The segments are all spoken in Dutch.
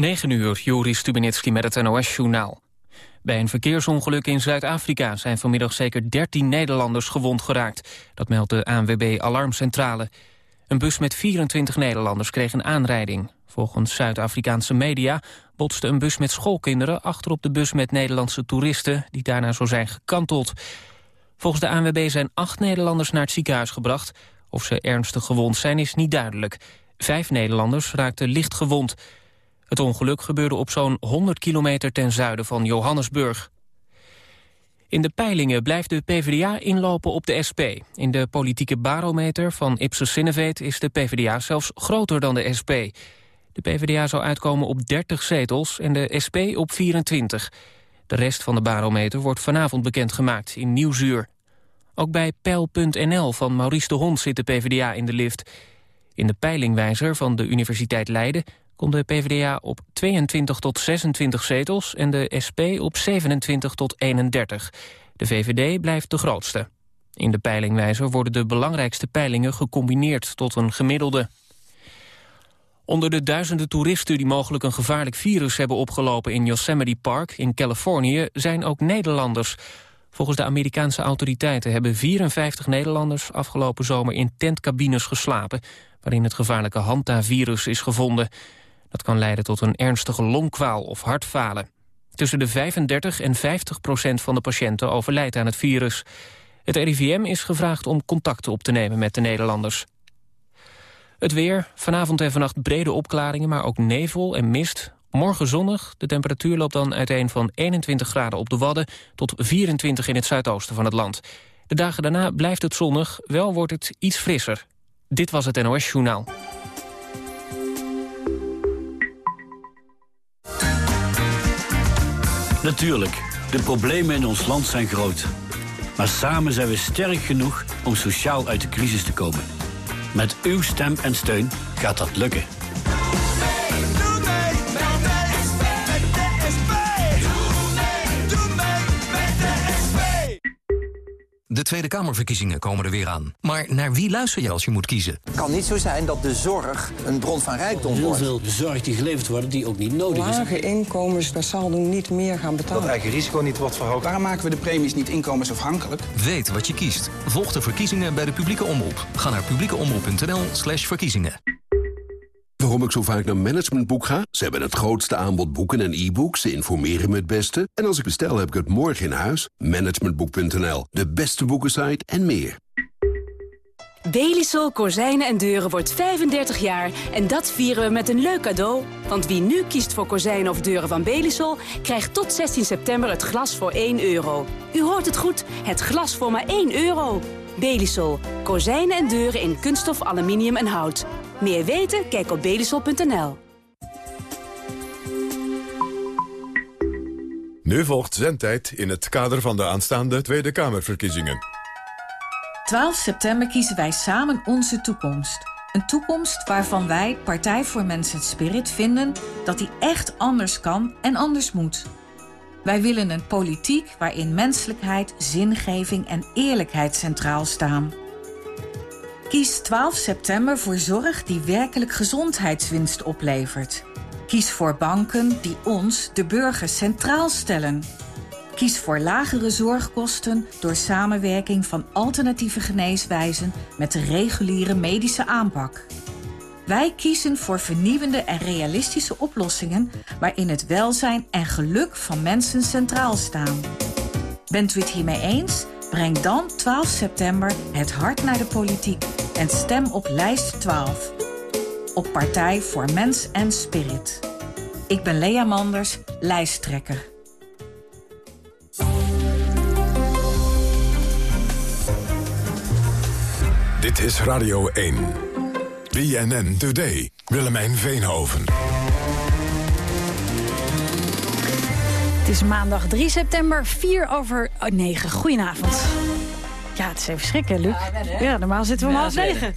9 uur, Juri Stubenitski met het NOS-journaal. Bij een verkeersongeluk in Zuid-Afrika zijn vanmiddag zeker 13 Nederlanders gewond geraakt. Dat meldt de ANWB Alarmcentrale. Een bus met 24 Nederlanders kreeg een aanrijding. Volgens Zuid-Afrikaanse media botste een bus met schoolkinderen... achterop de bus met Nederlandse toeristen die daarna zo zijn gekanteld. Volgens de ANWB zijn acht Nederlanders naar het ziekenhuis gebracht. Of ze ernstig gewond zijn is niet duidelijk. Vijf Nederlanders raakten licht gewond... Het ongeluk gebeurde op zo'n 100 kilometer ten zuiden van Johannesburg. In de peilingen blijft de PvdA inlopen op de SP. In de politieke barometer van Ipsos Sinevet is de PvdA zelfs groter dan de SP. De PvdA zou uitkomen op 30 zetels en de SP op 24. De rest van de barometer wordt vanavond bekendgemaakt in Nieuwsuur. Ook bij Peil.nl van Maurice de Hond zit de PvdA in de lift. In de peilingwijzer van de Universiteit Leiden komt de PvdA op 22 tot 26 zetels en de SP op 27 tot 31. De VVD blijft de grootste. In de peilingwijzer worden de belangrijkste peilingen gecombineerd tot een gemiddelde. Onder de duizenden toeristen die mogelijk een gevaarlijk virus hebben opgelopen in Yosemite Park in Californië zijn ook Nederlanders. Volgens de Amerikaanse autoriteiten hebben 54 Nederlanders afgelopen zomer in tentcabines geslapen waarin het gevaarlijke Hanta-virus is gevonden. Dat kan leiden tot een ernstige longkwaal of hartfalen. Tussen de 35 en 50 procent van de patiënten overlijdt aan het virus. Het RIVM is gevraagd om contacten op te nemen met de Nederlanders. Het weer, vanavond en vannacht brede opklaringen, maar ook nevel en mist. Morgen zonnig, de temperatuur loopt dan uiteen van 21 graden op de Wadden... tot 24 in het zuidoosten van het land. De dagen daarna blijft het zonnig, wel wordt het iets frisser. Dit was het NOS Journaal. Natuurlijk, de problemen in ons land zijn groot. Maar samen zijn we sterk genoeg om sociaal uit de crisis te komen. Met uw stem en steun gaat dat lukken. De Tweede Kamerverkiezingen komen er weer aan. Maar naar wie luister je als je moet kiezen? Het kan niet zo zijn dat de zorg een bron van rijkdom Heel wordt. veel zorg die geleverd wordt die ook niet nodig is. Lage inkomens per saldo niet meer gaan betalen. Dat eigen risico niet wordt verhoogd. Waarom maken we de premies niet inkomensafhankelijk? Weet wat je kiest. Volg de verkiezingen bij de publieke omroep. Ga naar publiekeomroep.nl slash verkiezingen. Waarom ik zo vaak naar Managementboek ga? Ze hebben het grootste aanbod boeken en e-books. Ze informeren me het beste. En als ik bestel, heb ik het morgen in huis. Managementboek.nl, de beste boekensite en meer. Belisol Kozijnen en Deuren wordt 35 jaar en dat vieren we met een leuk cadeau. Want wie nu kiest voor kozijnen of deuren van Belisol... krijgt tot 16 september het glas voor 1 euro. U hoort het goed, het glas voor maar 1 euro. Belisol. Kozijnen en deuren in kunststof, aluminium en hout. Meer weten? Kijk op belisol.nl. Nu volgt zendtijd in het kader van de aanstaande Tweede Kamerverkiezingen. 12 september kiezen wij samen onze toekomst. Een toekomst waarvan wij, Partij voor Mensen Spirit, vinden dat die echt anders kan en anders moet. Wij willen een politiek waarin menselijkheid, zingeving en eerlijkheid centraal staan. Kies 12 september voor zorg die werkelijk gezondheidswinst oplevert. Kies voor banken die ons, de burger, centraal stellen. Kies voor lagere zorgkosten door samenwerking van alternatieve geneeswijzen met de reguliere medische aanpak. Wij kiezen voor vernieuwende en realistische oplossingen waarin het welzijn en geluk van mensen centraal staan. Bent u het hiermee eens? Breng dan 12 september het hart naar de politiek en stem op lijst 12. Op Partij voor Mens en Spirit. Ik ben Lea Manders, lijsttrekker. Dit is Radio 1. BNN Today. Willemijn Veenhoven. Is maandag 3 september, 4 over 9. Goedenavond. Ja, het is even schrikken, Luc. Ja, normaal zitten we om half negen.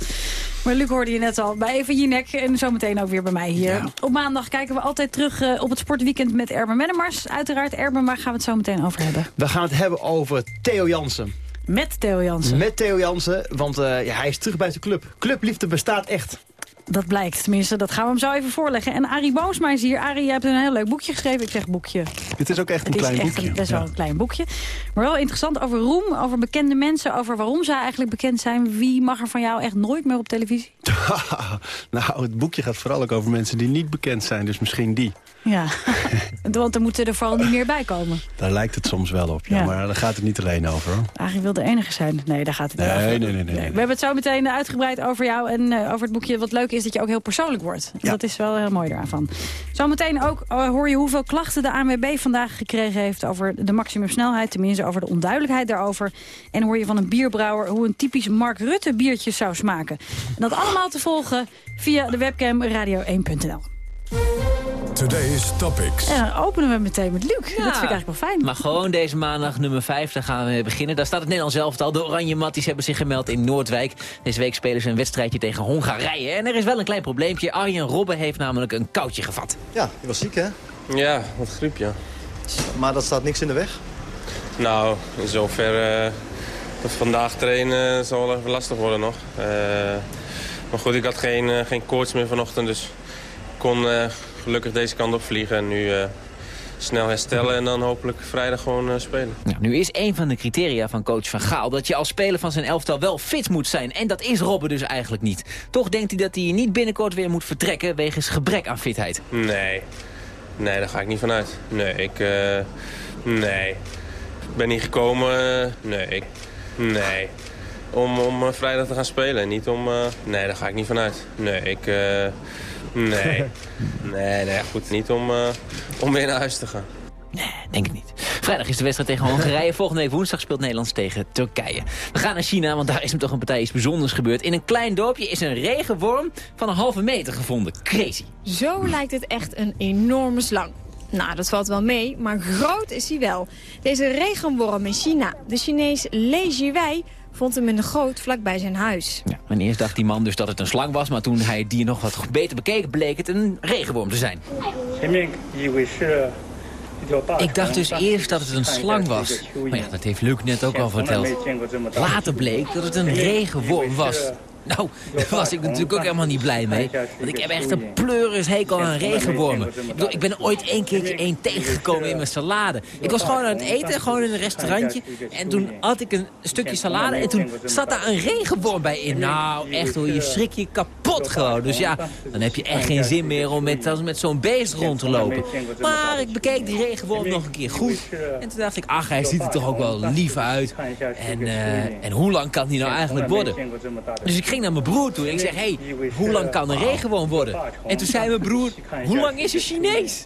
Maar Luc hoorde je net al bij Even Jinek en zometeen ook weer bij mij hier. Op maandag kijken we altijd terug uh, op het sportweekend met Erben Mennemars. Uiteraard Erben, waar gaan we het zo meteen over hebben? We gaan het hebben over Theo Jansen. Met Theo Jansen? Met Theo Jansen, want uh, ja, hij is terug bij zijn club. Clubliefde bestaat echt. Dat blijkt, tenminste. Dat gaan we hem zo even voorleggen. En Arie Boomsma is hier. Arie, je hebt een heel leuk boekje geschreven. Ik zeg boekje. Het is ook echt een Het is klein echt boekje. een, best wel Ja. een klein boekje. Maar wel interessant over roem, over bekende mensen... over waarom zij eigenlijk bekend zijn. Wie mag er van jou echt nooit meer op televisie? nou, het boekje gaat vooral ook over mensen die niet bekend zijn. Dus misschien die. Ja, want er moeten er vooral niet meer bij komen. Daar lijkt het soms wel op. Ja, Ja. Maar daar gaat het niet alleen over. Hoor. Arie wil de enige zijn. Nee, daar gaat het niet over. nee, nee, nee, nee. We hebben het zo meteen uitgebreid over jou en eh, over het boekje. Wat leuk is dat je ook heel persoonlijk wordt. Dat is wel heel mooi daarvan. Zometeen ook eh, hoor je hoeveel klachten de ANWB vandaag gekregen heeft... over de maximumsnelheid, tenminste over de onduidelijkheid daarover. En hoor je van een bierbrouwer hoe een typisch Mark Rutte biertje zou smaken. En dat allemaal te volgen via de webcam radio1.nl. Today's Topics. En dan openen we meteen met Luc. Dat vind ik eigenlijk wel fijn. Maar gewoon deze maandag nummer 5, daar gaan we beginnen. Daar staat het Nederlands elftal. De Oranje Matties hebben zich gemeld in Noordwijk. Deze week spelen ze een wedstrijdje tegen Hongarije. En er is wel een klein probleempje. Arjen Robben heeft namelijk een koudje gevat. Ja, je was ziek hè? Ja, wat griep, ja. Maar dat staat niks in de weg? Nou, in zover... eh, dat vandaag trainen zal wel even lastig worden nog. Eh, maar goed, ik had geen, eh, geen koorts meer vanochtend, dus ik kon eh, gelukkig deze kant op vliegen. En nu eh, snel herstellen en dan hopelijk vrijdag gewoon eh, spelen. Nou, nu is een van de criteria van coach Van Gaal... dat je als speler van zijn elftal wel fit moet zijn. En dat is Robben dus eigenlijk niet. Toch denkt hij dat hij niet binnenkort weer moet vertrekken... wegens gebrek aan fitheid. Nee, nee, daar ga ik niet vanuit. Nee, ik... eh, nee. Ik ben niet gekomen... nee, ik, nee. Om, om vrijdag te gaan spelen. Niet om... nee, daar ga ik niet vanuit. Nee, ik... nee. nee, nee, goed. Niet om, eh, om weer naar huis te gaan. Denk ik niet. Vrijdag is de wedstrijd tegen Hongarije. Volgende week woensdag speelt Nederland tegen Turkije. We gaan naar China, want daar is hem toch een partij iets bijzonders gebeurd. In een klein dorpje is een regenworm van een halve meter gevonden. Crazy. Zo lijkt het echt een enorme slang. Nou, dat valt wel mee, maar groot is hij wel. Deze regenworm in China, de Chinees Li Jiwei, vond hem in de goot vlakbij zijn huis. Ja, en eerst dacht die man dus dat het een slang was... maar toen hij het dier nog wat beter bekeek, bleek het een regenworm te zijn. Ik dacht dus eerst dat het een slang was. Maar ja, dat heeft Luc net ook al verteld. Later bleek dat het een regenworm was. Nou, daar was ik natuurlijk ook helemaal niet blij mee. Want ik heb echt een pleuris hekel aan regenwormen. Ik, bedoel, ik ben ooit één keertje één tegengekomen in mijn salade. Ik was gewoon aan het eten, gewoon in een restaurantje. En toen had ik een stukje salade en toen zat daar een regenworm bij in. Nou, echt hoor, je schrik je kapot gewoon. Dus ja, dan heb je echt geen zin meer om met, met zo'n beest rond te lopen. Maar ik bekeek die regenworm nog een keer goed. En toen dacht ik, ach, hij ziet er toch ook wel lief uit. En, eh, en hoe lang kan die nou eigenlijk worden? Dus ik ging naar mijn broer toe en ik zeg, hé, hey, hoe lang kan een regenworm worden? En toen zei mijn broer, hoe lang is een Chinees?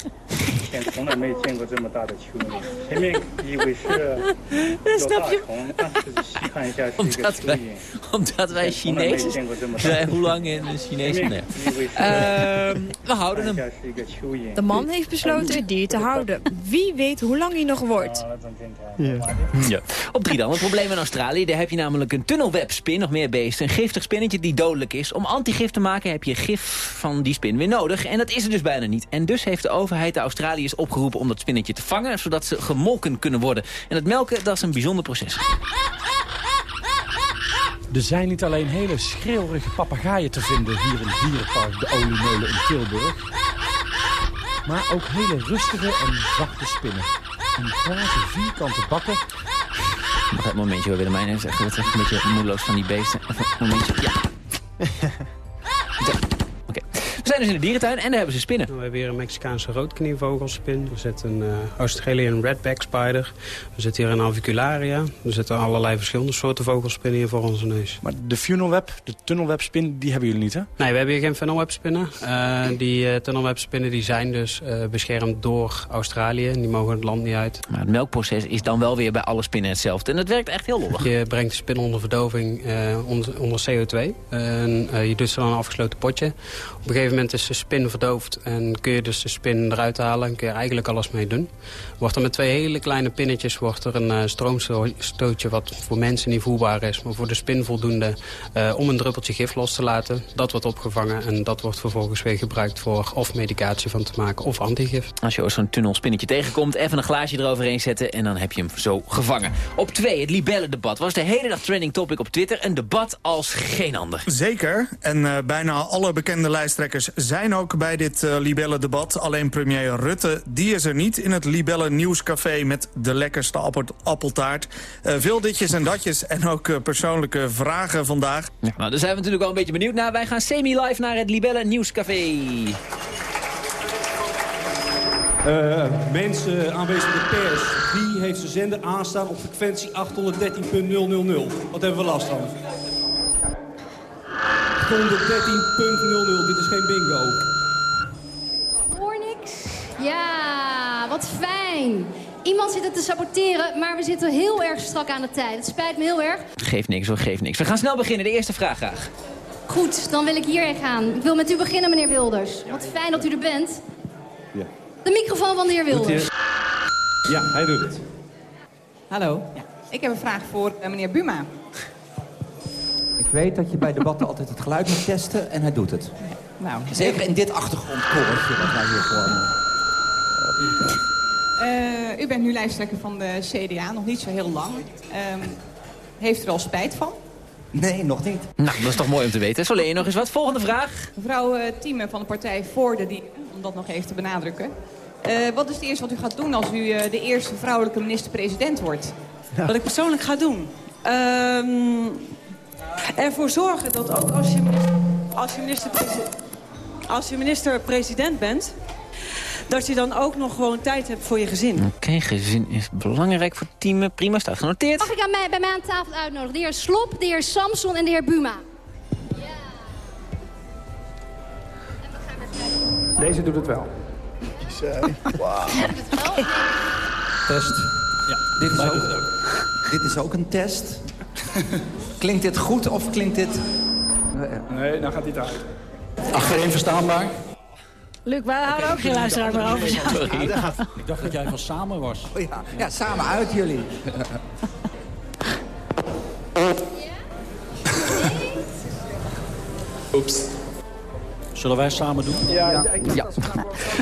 Snap je? omdat, wij, omdat wij Chinezen zijn, hoe lang in een Chinees? Nee. Ehm, we houden hem. De man heeft besloten het dier te houden. Wie weet hoe lang hij nog wordt. Ja. Op drie dan. Het probleem in Australië. Daar heb je namelijk een tunnelwebspin, nog meer beesten. Een giftig spinnetje die dodelijk is. Om antigif te maken heb je gif van die spin weer nodig. En dat is er dus bijna niet. En dus heeft de overheid de Australiërs opgeroepen om dat spinnetje te vangen. Zodat ze gemolken kunnen worden. En het melken, dat is een bijzonder proces. Er zijn niet alleen hele schreeuwige papegaaien te vinden hier in het dierenpark De Oliemeulen in Tilburg. Maar ook hele rustige en zachte spinnen. In glazen vierkante bakken. Nog het momentje waar Willemijn heeft. Echt, wordt echt een beetje moedeloos van die beesten. Even een momentje. Ja. We zijn dus in de dierentuin en daar hebben ze spinnen. We hebben hier een Mexicaanse roodknievogelspin. Er zit een uh, Australian redback spider. Er zit hier een avicularia. Er zitten allerlei verschillende soorten vogelspinnen hier voor onze neus. Maar de funnelweb, de tunnelwebspin, die hebben jullie niet, hè? Nee, we hebben hier geen funnelwebspinnen. Uh, die uh, tunnelwebspinnen die zijn dus beschermd door Australië. Die mogen het land niet uit. Maar het melkproces is dan wel weer bij alle spinnen hetzelfde. En het werkt echt heel lollig. Je brengt de spin onder verdoving onder, onder, CO2. En je doet ze dan een afgesloten potje. Op een gegeven moment moment is de spin verdoofd en kun je dus de spin eruit halen... en kun je eigenlijk alles mee doen. Wordt er met twee hele kleine pinnetjes wordt er een uh, stroomstootje... wat voor mensen niet voelbaar is, maar voor de spin voldoende... Uh, om een druppeltje gif los te laten. Dat wordt opgevangen en dat wordt vervolgens weer gebruikt... voor of medicatie van te maken of antigif. Als je zo'n tunnelspinnetje tegenkomt, even een glaasje eroverheen zetten... en dan heb je hem zo gevangen. Op twee, het libellendebat was de hele dag trending topic op Twitter. Een debat als geen ander. Zeker. En uh, bijna alle bekende lijsttrekkers zijn ook bij dit uh, libellendebat. Alleen premier Rutte, die is er niet in het Libellen Nieuwscafé... met de lekkerste appel appeltaart. Uh, veel ditjes en datjes en ook persoonlijke vragen vandaag. Ja, nou, daar zijn we natuurlijk wel een beetje benieuwd naar. Wij gaan semi-live naar het Libellen Nieuwscafé. Uh, mensen aanwezig in de pers, wie heeft zijn zender aanstaan op frequentie 813.000? Wat hebben we last van? 813.00, dit is geen bingo. Hoor niks? Ja, wat fijn. Iemand zit het te saboteren, maar we zitten heel erg strak aan de tijd. Het spijt me heel erg. Geeft niks hoor, geeft niks. We gaan snel beginnen. De eerste vraag graag. Goed, dan wil ik hierheen gaan. Ik wil met u beginnen, meneer Wilders. Wat fijn dat u er bent. Ja. De microfoon van de heer Wilders. Ja, hij doet het. Hallo. Ja. Ik heb een vraag voor uh, meneer Buma. Ik weet dat je bij debatten altijd het geluid moet testen en hij doet het. Nou, Zeker in dit achtergrondkoortje wat wij hier vormen. Uh, u bent nu lijsttrekker van de CDA, nog niet zo heel lang. Um, heeft u er al spijt van? Nee, nog niet. Nou, dat is toch mooi om te weten. Zo je nog eens wat. Volgende vraag. Mevrouw uh, Thieme van de partij Voor de Dieren, om dat nog even te benadrukken. Uh, wat is het eerste wat u gaat doen als u uh, de eerste vrouwelijke minister-president wordt? Ja. Wat ik persoonlijk ga doen? Um, ervoor zorgen dat ook als je, als je minister-president als je minister bent dat je dan ook nog gewoon tijd hebt voor je gezin. Oké, okay, gezin is belangrijk voor teamen. Prima, staat genoteerd. Mag ik aan mij, bij mij aan tafel uitnodigen? De heer Slop, de heer Samson en de heer Buma. Ja. Deze doet het wel. Wow. Test. Ja, dit is, ook, dit is ook een test. klinkt dit goed of klinkt dit... Nee, dan gaat hij eruit. Achterin verstaanbaar? Luc, wij houden ook geen luisteraar meer over jou. Ik dacht dat jij van samen was. Oh ja. ja, samen uit jullie. Zullen wij samen doen? Ja. ja. ja.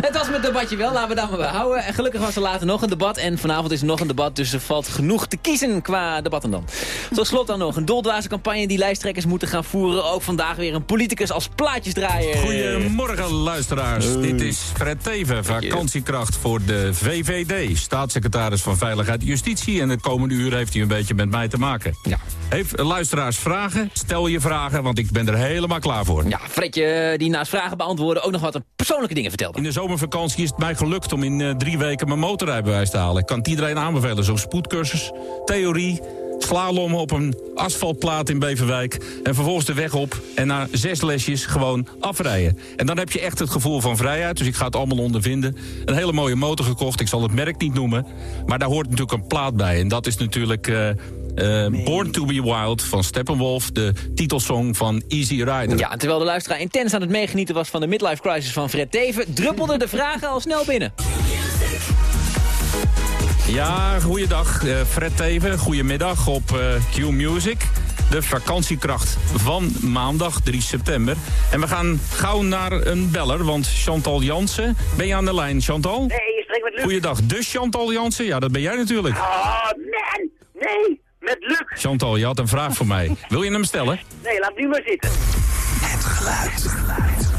Het was met debatje wel, laten we daar maar bij houden. En gelukkig was er later nog een debat. En vanavond is er nog een debat, dus er valt genoeg te kiezen qua debatten dan. Tot slot dan nog een doldwaze campagne die lijsttrekkers moeten gaan voeren. Ook vandaag weer een politicus als plaatjesdraaier. Goedemorgen luisteraars. Uh. Dit is Fred Teven, vakantiekracht voor de VVD. Staatssecretaris van Veiligheid en Justitie. En de komende uur heeft hij een beetje met mij te maken. Ja. Heeft luisteraars vragen? Stel je vragen, want ik ben er helemaal klaar voor. Ja, Fredje die naast vragen beantwoorden ook nog wat persoonlijke dingen vertelde. In de zomervakantie is het mij gelukt om in uh, drie weken mijn motorrijbewijs te halen. Ik kan het iedereen aanbevelen, zo'n spoedcursus, theorie, slalommen op een asfaltplaat in Beverwijk... en vervolgens de weg op en na zes lesjes gewoon afrijden. En dan heb je echt het gevoel van vrijheid, dus ik ga het allemaal ondervinden. Een hele mooie motor gekocht, ik zal het merk niet noemen... maar daar hoort natuurlijk een plaat bij en dat is natuurlijk... Uh, uh, Born to be Wild van Steppenwolf, de titelsong van Easy Rider. Ja, terwijl de luisteraar intens aan het meegenieten was van de midlife crisis van Fred Teven... druppelden de vragen al snel binnen. Ja, goeiedag. Uh, Fred Teven, goedemiddag op uh, Q Music. De vakantiekracht van maandag 3 september. En we gaan gauw naar een beller, want Chantal Jansen... Ben je aan de lijn, Chantal? Nee, je spreekt met Luc. Goeiedag, de Chantal Jansen? Ja, dat ben jij natuurlijk. Oh, man! Nee, met Luc. Chantal, je had een vraag voor mij. Wil je hem stellen? Nee, laat nu maar zitten. Het geluid. Het geluid.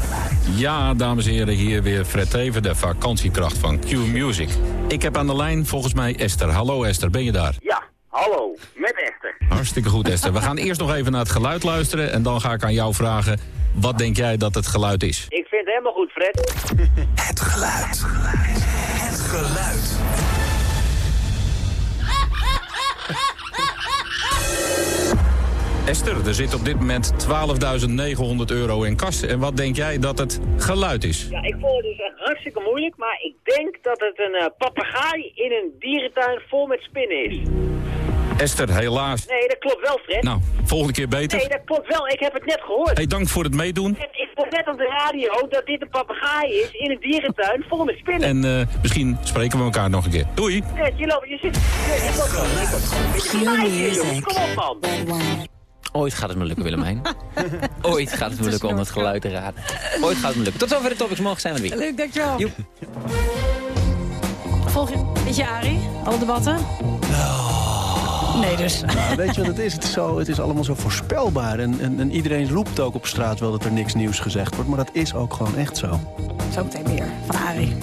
Ja, dames en heren, hier weer Fred Teven, de vakantiekracht van Q Music. Ik heb aan de lijn volgens mij Esther. Hallo Esther, ben je daar? Ja, hallo, met Esther. Hartstikke goed Esther. We gaan eerst nog even naar het geluid luisteren en dan ga ik aan jou vragen... wat denk jij dat het geluid is? Ik vind het helemaal goed, Fred. Het geluid. Het geluid. Esther, er zit op dit moment 12.900 euro in kas. En wat denk jij dat het geluid is? Ja, ik vond het dus hartstikke moeilijk. Maar ik denk dat het een uh, papegaai in een dierentuin vol met spinnen is. Esther, helaas. Nee, dat klopt wel, Fred. Nou, volgende keer beter. Nee, dat klopt wel. Ik heb het net gehoord. Hey, dank voor het meedoen. Ik ik hoor net op de radio dat dit een papegaai is in een dierentuin vol met spinnen. En eh, misschien spreken we elkaar nog een keer. Doei. Fred, je loopt, je zit... Kom op, man. Ooit gaat het me lukken, Willemijn. Ooit gaat het me lukken om het geluid te raden. Ooit gaat het me lukken. Tot zover de topics. Morgen zijn we er weer. Leuk, dankjewel. Volg je, weet je Arie? Alle debatten? Nee dus. Nou, weet je wat het is? Het is, zo, het is allemaal zo voorspelbaar. En, en, en iedereen roept ook op straat wel dat er niks nieuws gezegd wordt. Maar dat is ook gewoon echt zo. Zometeen meer van Arie.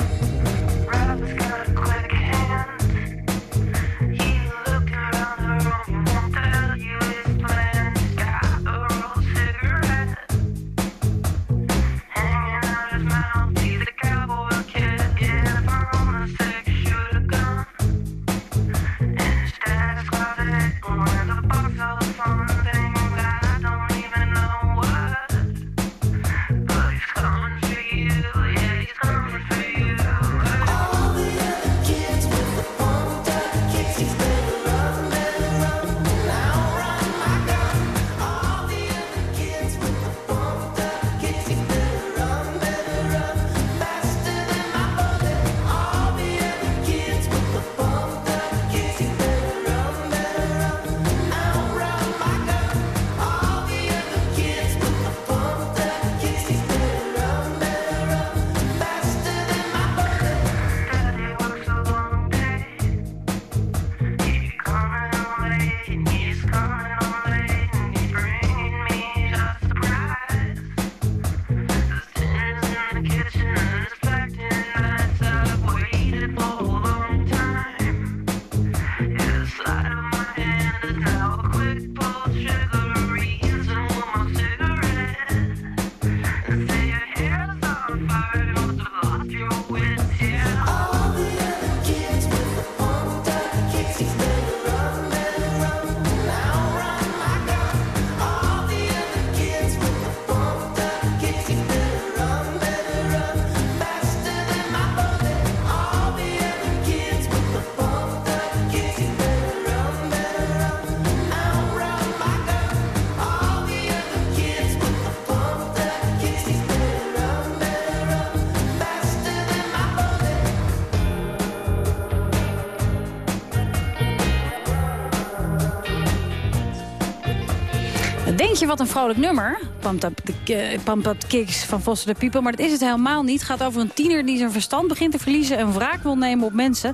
Je wat een vrolijk nummer? Pumped Up the, eh, Pump Up the Kicks van Foster the People. Maar dat is het helemaal niet. Het gaat over een tiener die zijn verstand begint te verliezen... en wraak wil nemen op mensen.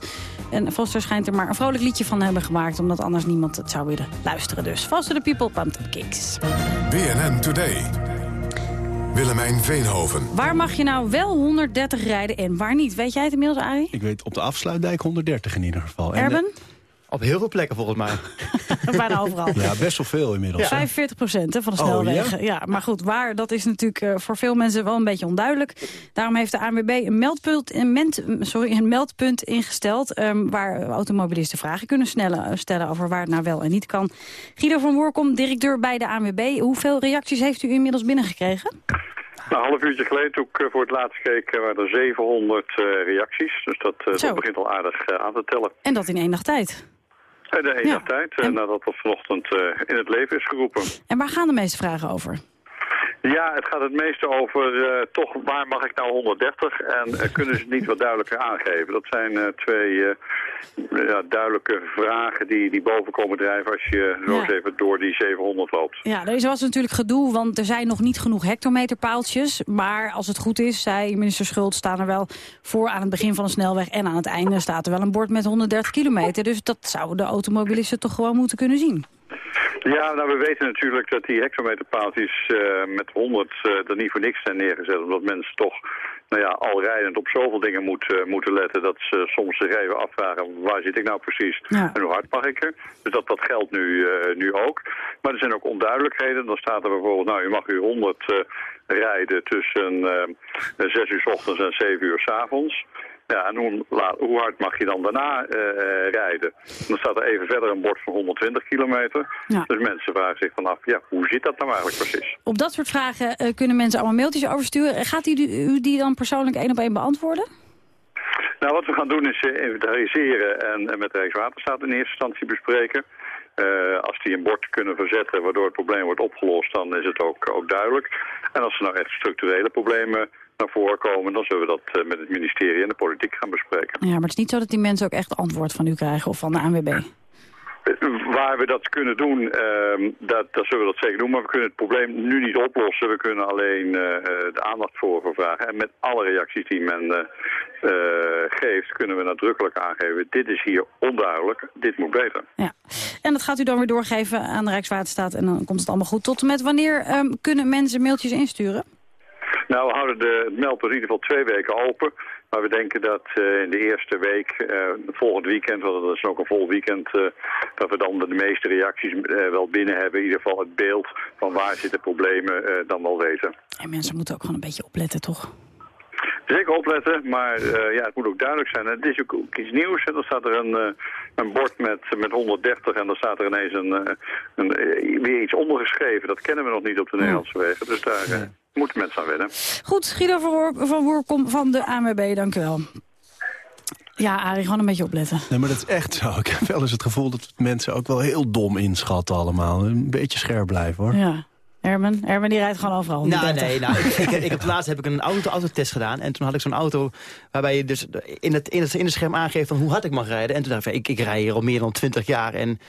En Foster schijnt er maar een vrolijk liedje van hebben gemaakt... omdat anders niemand het zou willen luisteren. Dus Foster the People, Pumped Up Kicks. BNN Today. Willemijn Veenhoven. Waar mag je nou wel 130 rijden en waar niet? Weet jij het inmiddels, Arie? Ik weet op de afsluitdijk 130 in ieder geval. En, Erben? Op heel veel plekken volgens mij. Bijna overal. Ja, best wel veel inmiddels. 45 procent van de Oh, snelwegen. ja? maar goed, waar, dat is natuurlijk eh, voor veel mensen wel een beetje onduidelijk. Daarom heeft de ANWB een meldpunt, een ment, sorry, een meldpunt ingesteld... ehm, waar automobilisten vragen kunnen snellen, stellen over waar het nou wel en niet kan. Guido van Woerkom, directeur bij de ANWB. Hoeveel reacties heeft u inmiddels binnengekregen? Nou, een half uurtje geleden, toen ik eh, voor het laatst keek, eh, waren er 700 eh, reacties. Dus dat, eh, begint al aardig eh, aan te tellen. En dat in één dag tijd. En de ene tijd, eh, nadat dat vanochtend eh, in het leven is geroepen. En waar gaan de meeste vragen over? Ja, het gaat het meeste over eh, toch waar mag ik nou 130 en eh, kunnen ze het niet wat duidelijker aangeven. Dat zijn eh, twee ja, duidelijke vragen die, die boven komen drijven als je zo eens even door die 700 loopt. Ja, er was natuurlijk gedoe, want er zijn nog niet genoeg hectometerpaaltjes. Maar als het goed is, zei minister Schult, staan er wel voor aan het begin van de snelweg... en aan het einde staat er wel een bord met 130 kilometer. Dus dat zouden de automobilisten toch gewoon moeten kunnen zien. Ja, nou we weten natuurlijk dat die hectometerpaaltjes eh, met 100 eh, er niet voor niks zijn neergezet. Omdat mensen toch nou ja, al rijdend op zoveel dingen moet, eh, moeten letten dat ze soms zich even afvragen waar zit ik nou precies en hoe hard mag ik er. Dus dat, dat geldt nu, nu ook. Maar er zijn ook onduidelijkheden. Dan staat er bijvoorbeeld, nou u mag u 100 eh, rijden tussen eh 6 uur s ochtends en 7 uur s avonds. Ja, en hoe, hard mag je dan daarna eh, rijden? Dan staat er even verder een bord van 120 kilometer. Dus mensen vragen zich vanaf, ja, hoe zit dat nou eigenlijk precies? Op dat soort vragen eh, kunnen mensen allemaal mailtjes oversturen. Gaat u, die- u die dan persoonlijk één op één beantwoorden? Nou, wat we gaan doen is eh, inventariseren en, en met Rijkswaterstaat in eerste instantie bespreken. Als die een bord kunnen verzetten waardoor het probleem wordt opgelost, dan is het ook, ook duidelijk. En als er nou echt structurele problemen naar voren komen, dan zullen we dat eh, met het ministerie en de politiek gaan bespreken. Ja, maar het is niet zo dat die mensen ook echt antwoord van u krijgen of van de ANWB. Waar we dat kunnen doen, ehm, dat, dat zullen we dat zeker doen. Maar we kunnen het probleem nu niet oplossen. We kunnen alleen eh, eh, de aandacht voor vragen. En met alle reacties die men eh, eh, geeft, kunnen we nadrukkelijk aangeven... dit is hier onduidelijk, dit moet beter. Ja. En dat gaat u dan weer doorgeven aan de Rijkswaterstaat en dan komt het allemaal goed. Tot en met wanneer ehm, kunnen mensen mailtjes insturen? Nou, we houden de, meldpunt in ieder geval twee weken open. Maar we denken dat eh, in de eerste week, eh, volgend weekend, want dat is ook een vol weekend, eh, dat we dan de meeste reacties wel binnen hebben. In ieder geval het beeld van waar zitten problemen dan wel weten. En mensen moeten ook gewoon een beetje opletten, toch? Zeker opletten, maar ja, het moet ook duidelijk zijn. Het is ook, ook iets nieuws. Dan staat er een, een bord met, met 130 en dan staat er ineens een, een, weer iets ondergeschreven. Dat kennen we nog niet op de Nederlandse wegen. Dus daar moeten mensen aan wennen. Goed, Guido van, Woer, van Woerkom van de ANWB, dank u wel. Ja, Arie, gewoon een beetje opletten. Nee, maar dat is echt zo. Ik heb wel eens het gevoel dat mensen ook wel heel dom inschatten allemaal. Een beetje scherp blijven, hoor. Ja. Ermen, Ermen die rijdt gewoon overal. Nou, 130. nee, nou, ik, ik, ik heb laatst heb ik een auto autotest gedaan. En toen had ik zo'n auto waarbij je dus in het, in, het, in het scherm aangeeft van hoe hard ik mag rijden. En toen dacht ik, ik, ik rij hier al meer dan 20 jaar. En,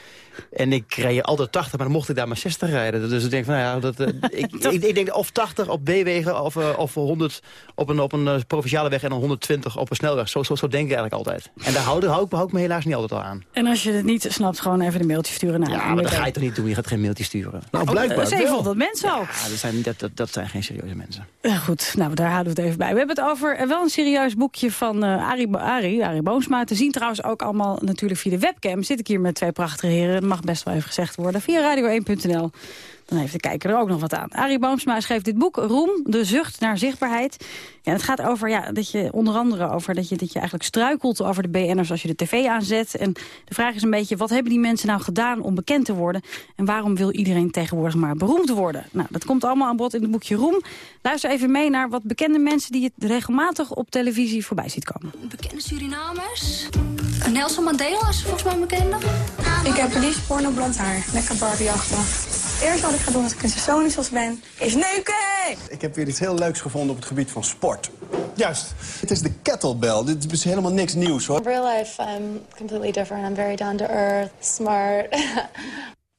en ik rij hier altijd 80, maar dan mocht ik daar maar 60 rijden. Dus ik denk van, nou ja, dat, eh, ik, ik, ik denk of 80 op B-wegen of, eh, of 100 op een, op een eh, provinciale weg en dan 120 op een snelweg. Zo, zo, zo denk ik eigenlijk altijd. En daar hou, hou, ik, hou ik me helaas niet altijd al aan. En als je het niet snapt, gewoon even een mailtje sturen naar Ja, maar dat ga je toch niet doen? Je gaat geen mailtje sturen. Nou, Oh, blijkbaar dat is wel. 700 mensen ook. Ja, dat zijn, dat, dat, dat zijn geen serieuze mensen. Ja, goed, nou, daar houden we het even bij. We hebben het over eh, wel een serieus boekje van eh Arie, Bo- Arie, Arie Boomsma. Te zien trouwens ook allemaal natuurlijk via de webcam. Zit ik hier met twee prachtige heren. Dat mag best wel even gezegd worden. Via radio1.nl. Dan heeft de kijker er ook nog wat aan. Arie Boomsma schreef dit boek, Roem, de zucht naar zichtbaarheid. Ja, het gaat over ja, dat je onder andere over dat je, dat je eigenlijk struikelt over de BN'ers als je de tv aanzet. En de vraag is een beetje, wat hebben die mensen nou gedaan om bekend te worden? En waarom wil iedereen tegenwoordig maar beroemd worden? Nou, dat komt allemaal aan bod in het boekje Roem. Luister even mee naar wat bekende mensen die je regelmatig op televisie voorbij ziet komen. Bekende Surinamers. Nelson Mandela is volgens mij een bekende. Ik heb liefst porno blond haar. Lekker Barbie-achtig. Het eerste wat ik ga doen als ik een Sonisos ben, is neuken! Ik heb weer iets heel leuks gevonden op het gebied van sport. Juist. Het is de kettlebell. Dit is helemaal niks nieuws, hoor. In real life, I'm completely different. I'm very down to earth, smart.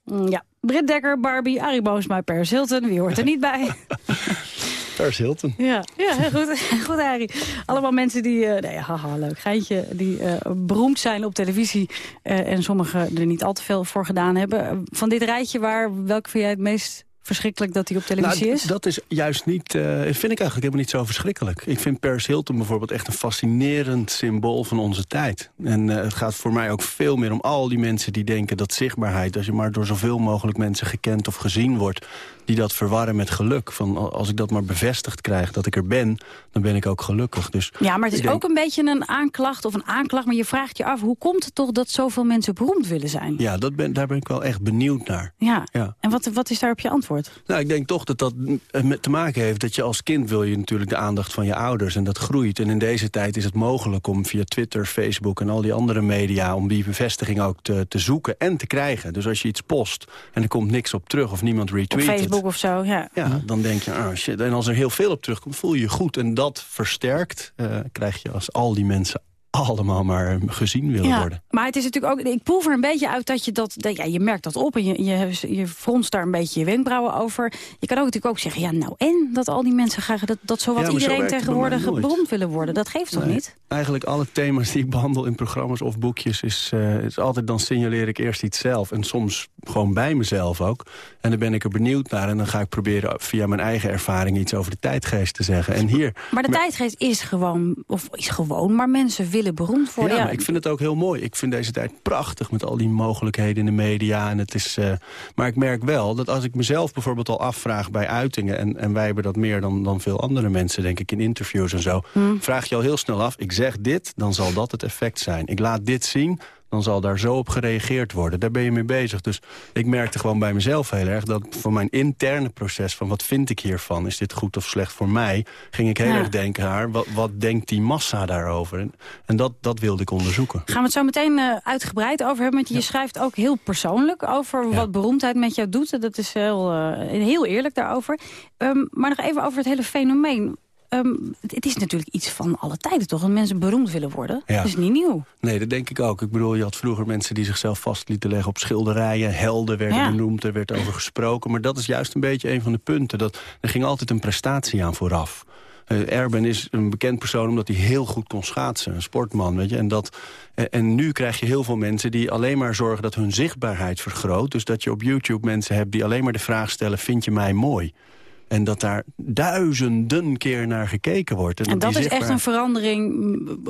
Mm, Ja, Britt Dekker, Barbie, Arie Boomsma, Paris Hilton. Wie hoort er niet bij? Paris Hilton. Ja, ja goed. goed, Arie. Allemaal mensen die, eh nee, haha, leuk geintje, die eh, beroemd zijn op televisie. eh, en sommigen er niet al te veel voor gedaan hebben. Van dit rijtje, waar, welke vind jij het meest verschrikkelijk dat hij op televisie Nou, is? Dat is juist niet, eh, vind ik eigenlijk helemaal niet zo verschrikkelijk. Ik vind Paris Hilton bijvoorbeeld echt een fascinerend symbool van onze tijd. En eh, het gaat voor mij ook veel meer om al die mensen die denken dat zichtbaarheid... als je maar door zoveel mogelijk mensen gekend of gezien wordt... die dat verwarren met geluk. Van, als ik dat maar bevestigd krijg dat ik er ben, dan ben ik ook gelukkig. Dus Ja, maar het is denk- ook een beetje een aanklacht of een aanklacht. Maar je vraagt je af, hoe komt het toch dat zoveel mensen beroemd willen zijn? Ja, dat ben, daar ben ik wel echt benieuwd naar. Ja, Ja. en wat, wat is daar op je antwoord? Nou, ik denk toch dat dat eh, te maken heeft dat je als kind wil je natuurlijk de aandacht van je ouders en dat groeit. En in deze tijd is het mogelijk om via Twitter, Facebook en al die andere media om die bevestiging ook te, te zoeken en te krijgen. Dus als je iets post en er komt niks op terug of niemand Op retweet het, Facebook of zo, ja. ja, dan denk je, ah shit. En als er heel veel op terugkomt, voel je je goed. En dat versterkt eh, krijg je als al die mensen allemaal maar gezien willen worden. Maar het is natuurlijk ook, ik proef er een beetje uit dat je dat, dat ja, je merkt dat op en je, je, je fronst daar een beetje je wenkbrauwen over. Je kan ook natuurlijk ook zeggen, ja nou en dat al die mensen graag, dat, dat zowat Ja, zo iedereen tegenwoordig beroemd willen worden. Dat geeft toch Nee. niet? Eigenlijk alle thema's die ik behandel in programma's of boekjes... is, eh, is altijd dan signaleer ik eerst iets zelf. En soms gewoon bij mezelf ook. En dan ben ik er benieuwd naar. En dan ga ik proberen via mijn eigen ervaring... iets over de tijdgeest te zeggen. En hier... Maar de tijdgeest is gewoon, of is gewoon, maar mensen willen beroemd worden. Ja, ik vind het ook heel mooi. Ik vind deze tijd prachtig met al die mogelijkheden in de media. En het is, eh, maar ik merk wel dat als ik mezelf bijvoorbeeld al afvraag bij uitingen... en, en wij hebben dat meer dan, dan veel andere mensen, denk ik, in interviews en zo... Hmm. vraag je al heel snel af, ik zeg dit, dan zal dat het effect zijn. Ik laat dit zien, dan zal daar zo op gereageerd worden. Daar ben je mee bezig. Dus ik merkte gewoon bij mezelf heel erg... dat voor mijn interne proces van wat vind ik hiervan... is dit goed of slecht voor mij... ging ik heel Ja. erg denken haar, wat, wat denkt die massa daarover? En, en dat, dat wilde ik onderzoeken. Gaan we het zo meteen eh, uitgebreid over hebben. Want je schrijft ook heel persoonlijk over wat beroemdheid met jou doet. Dat is heel, eh, heel eerlijk daarover. Ehm, maar nog even over het hele fenomeen. Ehm, het, het is natuurlijk iets van alle tijden toch? Dat mensen beroemd willen worden. Ja. Dat is niet nieuw. Nee, dat denk ik ook. Ik bedoel, je had vroeger mensen die zichzelf vast lieten leggen op schilderijen. Helden werden Ja. benoemd, er werd over gesproken. Maar dat is juist een beetje een van de punten. Dat, er ging altijd een prestatie aan vooraf. Eh, Erben is een bekend persoon omdat hij heel goed kon schaatsen. Een sportman, weet je. En, dat, eh, en nu krijg je heel veel mensen die alleen maar zorgen dat hun zichtbaarheid vergroot. Dus dat je op YouTube mensen hebt die alleen maar de vraag stellen... vind je mij mooi? En dat daar duizenden keer naar gekeken wordt. En dat die is echt een verandering.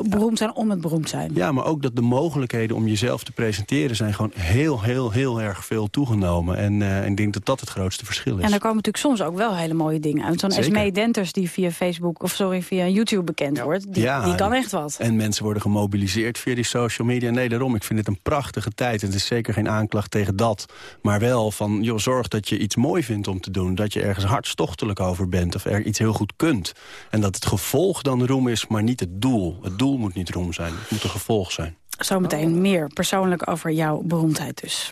Beroemd zijn om het beroemd zijn. ja, maar ook dat de mogelijkheden om jezelf te presenteren... zijn gewoon heel, heel, heel erg veel toegenomen. En eh, ik denk dat dat het grootste verschil is. En er komen natuurlijk soms ook wel hele mooie dingen uit. Zo'n. Esmee Denters die via Facebook of sorry, via YouTube bekend wordt. Die, Ja, die kan en- echt wat. En mensen worden gemobiliseerd via die social media. Nee, daarom, ik vind het een prachtige tijd. En het is zeker geen aanklacht tegen dat. Maar wel van, joh, zorg dat je iets mooi vindt om te doen. Dat je ergens hartstochtelijk over bent. Of er iets heel goed kunt. En dat het gevolg dan roem is, maar niet het doel. Het doel moet niet roem zijn. Het moet een gevolg zijn. Zometeen meer persoonlijk over jouw beroemdheid dus.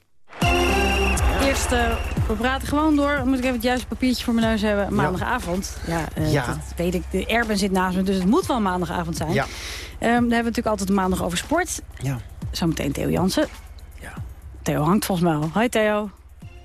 Eerst, eh, we praten gewoon door. Dan moet ik even het juiste papiertje voor mijn neus hebben. Maandagavond. Ja, eh, Ja. dat weet ik. De Erben zit naast me, dus het moet wel maandagavond zijn. Ja. Ehm, dan hebben we natuurlijk altijd maandag over sport. Ja. Zometeen Theo Jansen. Ja. Theo hangt volgens mij al. Hoi Theo.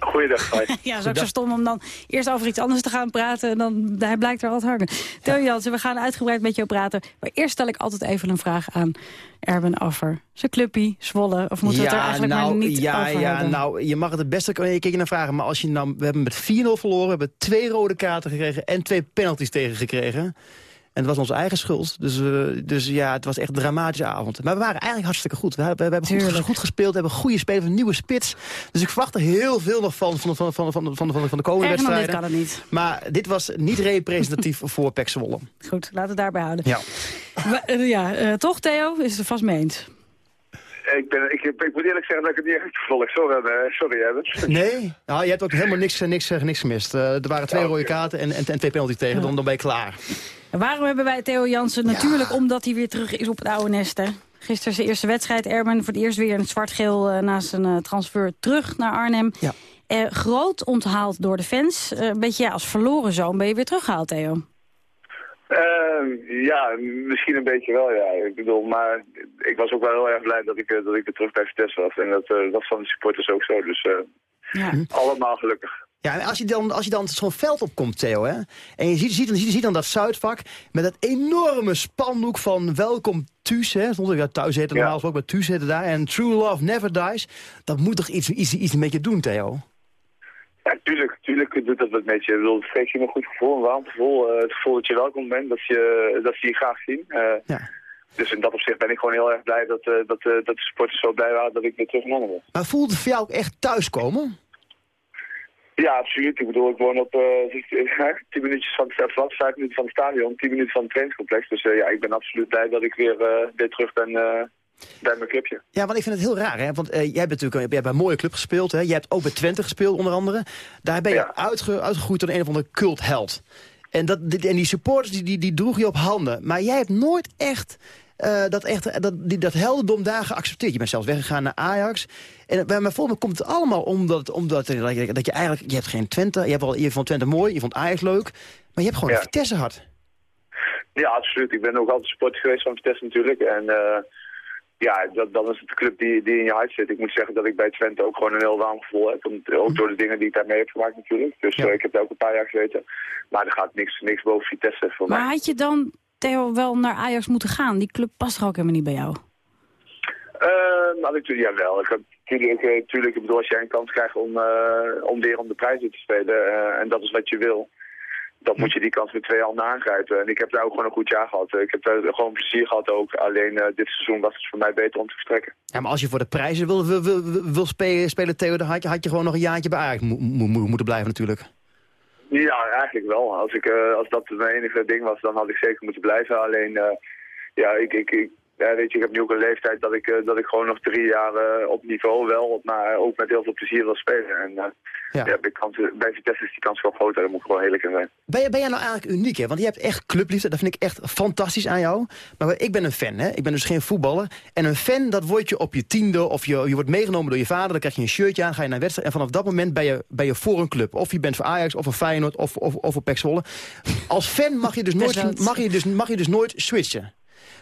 Goeiedag. Ja, is ook zo stom om dan eerst over iets anders te gaan praten... en dan hij blijkt er altijd hangen. Theo Jansen, we gaan uitgebreid met jou praten. Maar eerst stel ik altijd even een vraag aan Erben over zijn clubpie, Zwolle. Of moeten we het er eigenlijk nou, maar niet ja, over ja, hebben? nou, je mag het het beste een keer naar vragen. Maar als je nou, we hebben met 4-0 verloren. We hebben twee rode kaarten gekregen en twee penalties tegengekregen. En het was onze eigen schuld. Dus, eh, dus ja, het was echt een dramatische avond. Maar we waren eigenlijk hartstikke goed. We, we, we hebben goed, goed gespeeld. We hebben goede spelers, een nieuwe spits. Dus ik verwacht er heel veel nog van, van, van, van, van, van, van, de komende dan dit wedstrijden. kan het niet. Maar dit was niet representatief voor Pek Zwolle. Goed, laten we het daarbij houden. Ja. We- eh, ja, eh, toch Theo? Is het er vast mee eens? Ik, ben, ik, ik moet eerlijk zeggen dat ik het niet echt gevolgd. Sorry, eh, sorry Evans. Nee? Nou, je hebt ook helemaal niks, niks, niks gemist. Eh, er waren twee rode kaarten en, en, en twee penalties tegen. Dan, dan ben je klaar. En waarom hebben wij Theo Jansen? Natuurlijk omdat hij weer terug is op het oude nest. Hè? Gisteren zijn eerste wedstrijd. Erben voor het eerst weer in het zwart-geel eh, na zijn eh, transfer terug naar Arnhem. Ja. Eh, groot onthaald door de fans. Eh, een beetje ja, als verloren zoon ben je weer teruggehaald, Theo. Ehm, ja, misschien een beetje wel, ja. Ik bedoel, maar ik was ook wel heel erg blij dat ik, eh, dat ik weer terug bij Vitesse was. En dat eh, was van de supporters ook zo, dus eh, allemaal gelukkig. Ja, en als je dan, als je dan zo'n veld opkomt, Theo, hè, en je ziet, ziet, ziet, ziet dan dat Zuidvak met dat enorme spandoek van welkom Thuis, hè, stond ik daar thuis zitten, normaal gesproken, maar Thuis zitten daar, en True Love Never Dies, dat moet toch iets, iets, iets met je doen, Theo? Ja, tuurlijk, tuurlijk doet dat wat met je. Ik bedoel, het geeft je een goed gevoel, een warm gevoel. eh, het gevoel dat je welkom bent, dat, je, dat ze je graag zien. Eh, Dus in dat opzicht ben ik gewoon heel erg blij dat, eh, dat, dat de supporters zo blij waren dat ik weer terug Londen was. Maar voelt het voor jou ook echt thuiskomen? Ja, absoluut. Ik bedoel, ik woon op 10 minuutjes van het 5 minuten van het stadion, 10 minuten van het trainingscomplex. Dus ja, ik ben absoluut blij dat ik weer, weer terug ben bij mijn clubje. Ja, want ik vind het heel raar, hè? want eh, jij hebt natuurlijk jij hebt bij een mooie club gespeeld, hè? jij hebt ook bij Twente gespeeld onder andere. Daar ben je uitge, uitgegroeid door een of andere cultheld. En, dat, en die supporters die, die, die droeg je op handen. Maar jij hebt nooit echt eh, dat, echt, dat, die, dat heldendom daar geaccepteerd. Je bent zelfs weggegaan naar Ajax. En bij mij volgens mij komt het allemaal omdat, omdat dat je, dat je eigenlijk... Je hebt geen Twente, je, hebt wel, je vond Twente mooi, je vond Ajax leuk. Maar je hebt gewoon Ja. een Vitesse hart. Ja, absoluut. Ik ben ook altijd supporter geweest van Vitesse natuurlijk. En eh, ja, dat, dan is het de club die, die in je hart zit. Ik moet zeggen dat ik bij Twente ook gewoon een heel warm gevoel heb. Eh, ook door de dingen die ik daarmee heb gemaakt natuurlijk. Dus eh, ik heb daar ook een paar jaar gezeten. Maar er gaat niks, niks boven Vitesse voor mij. Maar had je dan, Theo, wel naar Ajax moeten gaan? Die club past er ook helemaal niet bij jou. Uh, nou, ik, jawel. Ik heb, tuurlijk, eh, tuurlijk, ik bedoel, als jij een kans krijgt om, eh, om weer om de prijzen te spelen, eh, en dat is wat je wil, dan moet je die kans met twee handen aangrijpen. En ik heb daar ook gewoon een goed jaar gehad. Ik heb daar gewoon plezier gehad ook. Alleen eh, dit seizoen was het voor mij beter om te vertrekken. Ja, maar als je voor de prijzen wil, wil, wil, wil spelen, spelen, Theo, dan had je, had je gewoon nog een jaartje bij Ajax mo mo mo- moeten blijven natuurlijk. Ja, eigenlijk wel. Als, ik, eh, als dat mijn enige ding was, dan had ik zeker moeten blijven. Alleen, eh, ja, ik, ik, ik, ja, weet je, ik heb nu ook een leeftijd dat ik, eh, dat ik gewoon nog drie jaar eh, op niveau wel, maar ook met heel veel plezier wil spelen. En eh, ja. ja bij, kans, bij Vitesse is die kans wel groter, dat moet ik gewoon eerlijk in zijn. Ben, je, ben jij nou eigenlijk uniek, hè? Want je hebt echt clubliefde, dat vind ik echt fantastisch aan jou. Maar ik ben een fan, hè? Ik ben dus geen voetballer. En een fan, dat word je op je tiende, of je, je wordt meegenomen door je vader, dan krijg je een shirtje aan, ga je naar een wedstrijd. En vanaf dat moment ben je, ben je voor een club. Of je bent voor Ajax, of voor Feyenoord, of, of, of voor PEC Zwolle. Als fan mag je, dus nooit, mag, je dus, mag je dus nooit switchen.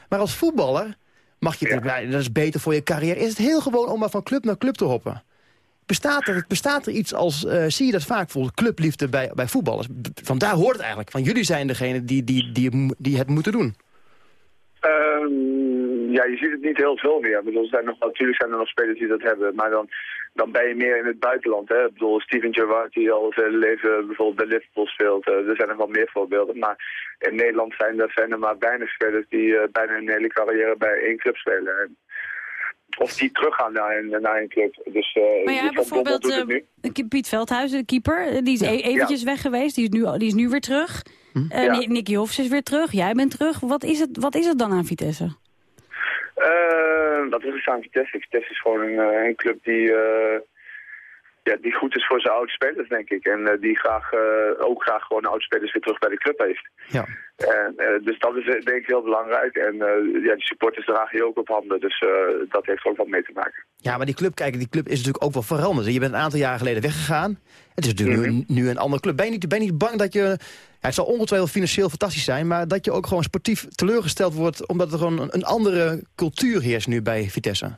Maar als voetballer mag je, ja. dat is beter voor je carrière. Is het heel gewoon om maar van club naar club te hoppen? Bestaat er, bestaat er iets als, uh, zie je dat vaak voor clubliefde bij, bij voetballers? Van daar hoort het eigenlijk. Van jullie zijn degene die, die, die, die het moeten doen. Um, ja, je ziet het niet heel veel meer. Ik bedoel, zijn nog, natuurlijk zijn er nog spelers die dat hebben. Maar dan, dan ben je meer in het buitenland. Hè? Ik bedoel, Steven Gerrard die al zijn leven bijvoorbeeld bij Liverpool speelt. Uh, er zijn nog wel meer voorbeelden. Maar in Nederland zijn er, zijn er maar weinig spelers die uh, bijna hun hele carrière bij één club spelen. En, of die teruggaan naar een, naar een club. Dus, uh, maar ja, bijvoorbeeld uh, Piet Veldhuizen, de keeper, die is ja. e eventjes ja. weg geweest. Die is nu, die is nu weer terug. Hm? Uh, ja. Nicky Hofs is weer terug. Jij bent terug. Wat is het, wat is het dan aan Vitesse? Uh, dat is het aan Vitesse. Vitesse is gewoon een, een club die, uh, ja, die goed is voor zijn oude spelers, denk ik. En uh, die graag, ook graag gewoon oude spelers weer terug bij de club heeft. Ja. En, dus dat is denk ik heel belangrijk. En ja, die supporters dragen je ook op handen. Dus dat heeft ook wat mee te maken. Ja, maar die club, kijk, die club is natuurlijk ook wel veranderd. Je bent een aantal jaar geleden weggegaan. Het is natuurlijk mm -hmm. nu, nu, een andere club. Ben je niet, ben je niet bang dat je... Het zal ongetwijfeld financieel fantastisch zijn... maar dat je ook gewoon sportief teleurgesteld wordt... omdat er gewoon een, een andere cultuur heerst nu bij Vitesse?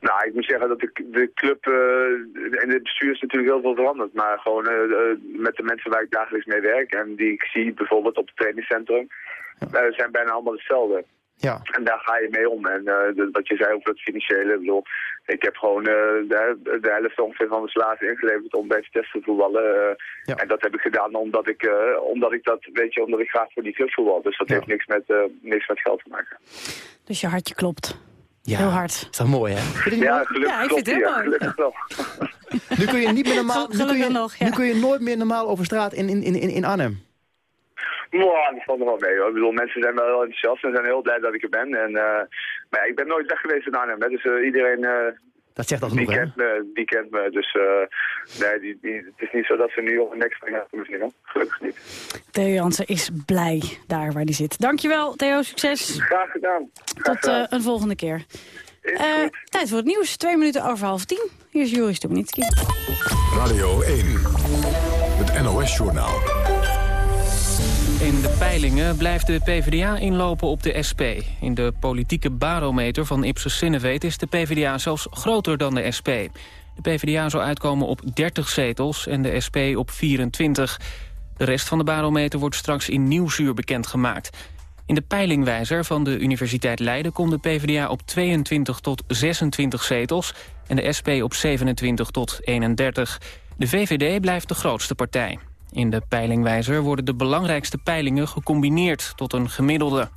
Nou, ik moet zeggen dat de, de club uh, en het bestuur is natuurlijk heel veel veranderd. Maar gewoon uh, uh, met de mensen waar ik dagelijks mee werk en die ik zie bijvoorbeeld op het trainingscentrum, ja. zijn bijna allemaal hetzelfde. Ja. En daar ga je mee om. En uh, wat je zei over het financiële, ik bedoel, ik heb gewoon uh, de, de helft ongeveer van mijn salaris ingeleverd om bij Vitesse te voetballen. Uh, ja. En dat heb ik gedaan omdat ik, omdat ik dat, weet je, omdat ik graag voor die club voetbal. Dus dat ja. heeft niks met, niks met geld te maken. Dus je hartje klopt. Ja, Heel hard. Is dat mooi, hè? Ja, gelukkig ja, ik vind het heel mooi. Gelukkig wel. nu kun je niet meer normaal, nu kun je, nog, ja. nu kun je nooit meer normaal over straat in, in, in, in Arnhem. Nou, dat valt er wel mee hoor. Ik bedoel, mensen zijn wel heel enthousiast en zijn heel blij dat ik er ben. En, uh, maar ja, ik ben nooit weg geweest in Arnhem. Hè. Dus uh, iedereen... Uh, dat zegt al die kent me, die kent me. Dus nee, die, die, het is niet zo dat ze nu op een nek springen. Misschien Gelukkig niet. Theo Jansen is blij daar waar hij zit. Dankjewel, Theo. Succes. Graag gedaan. Graag Tot uh, een volgende keer. Uh, tijd voor het nieuws. Twee minuten over half tien. Hier is Joris Stubenitski. Radio 1. Het NOS-journaal. In de peilingen blijft de PvdA inlopen op de SP. In de politieke barometer van Ipsos Sinevet is de PvdA zelfs groter dan de SP. De PvdA zou uitkomen op 30 zetels en de SP op 24. De rest van de barometer wordt straks in Nieuwsuur bekendgemaakt. In de peilingwijzer van de Universiteit Leiden komt de PvdA op 22 tot 26 zetels... en de SP op 27 tot 31. De VVD blijft de grootste partij. In de peilingwijzer worden de belangrijkste peilingen gecombineerd tot een gemiddelde.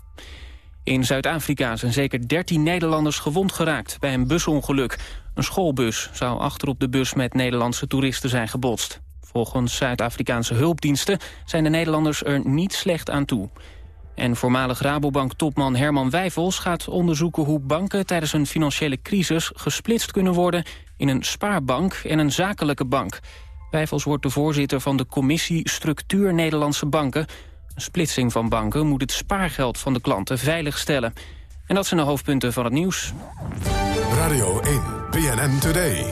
In Zuid-Afrika zijn zeker 13 Nederlanders gewond geraakt bij een busongeluk. Een schoolbus zou achterop de bus met Nederlandse toeristen zijn gebotst. Volgens Zuid-Afrikaanse hulpdiensten zijn de Nederlanders er niet slecht aan toe. En voormalig Rabobank-topman Herman Wijfels gaat onderzoeken hoe banken tijdens een financiële crisis gesplitst kunnen worden in een spaarbank en een zakelijke bank. Wijfels wordt de voorzitter van de commissie Structuur Nederlandse Banken. Een splitsing van banken moet het spaargeld van de klanten veiligstellen. En dat zijn de hoofdpunten van het nieuws. Radio 1, BNN Today.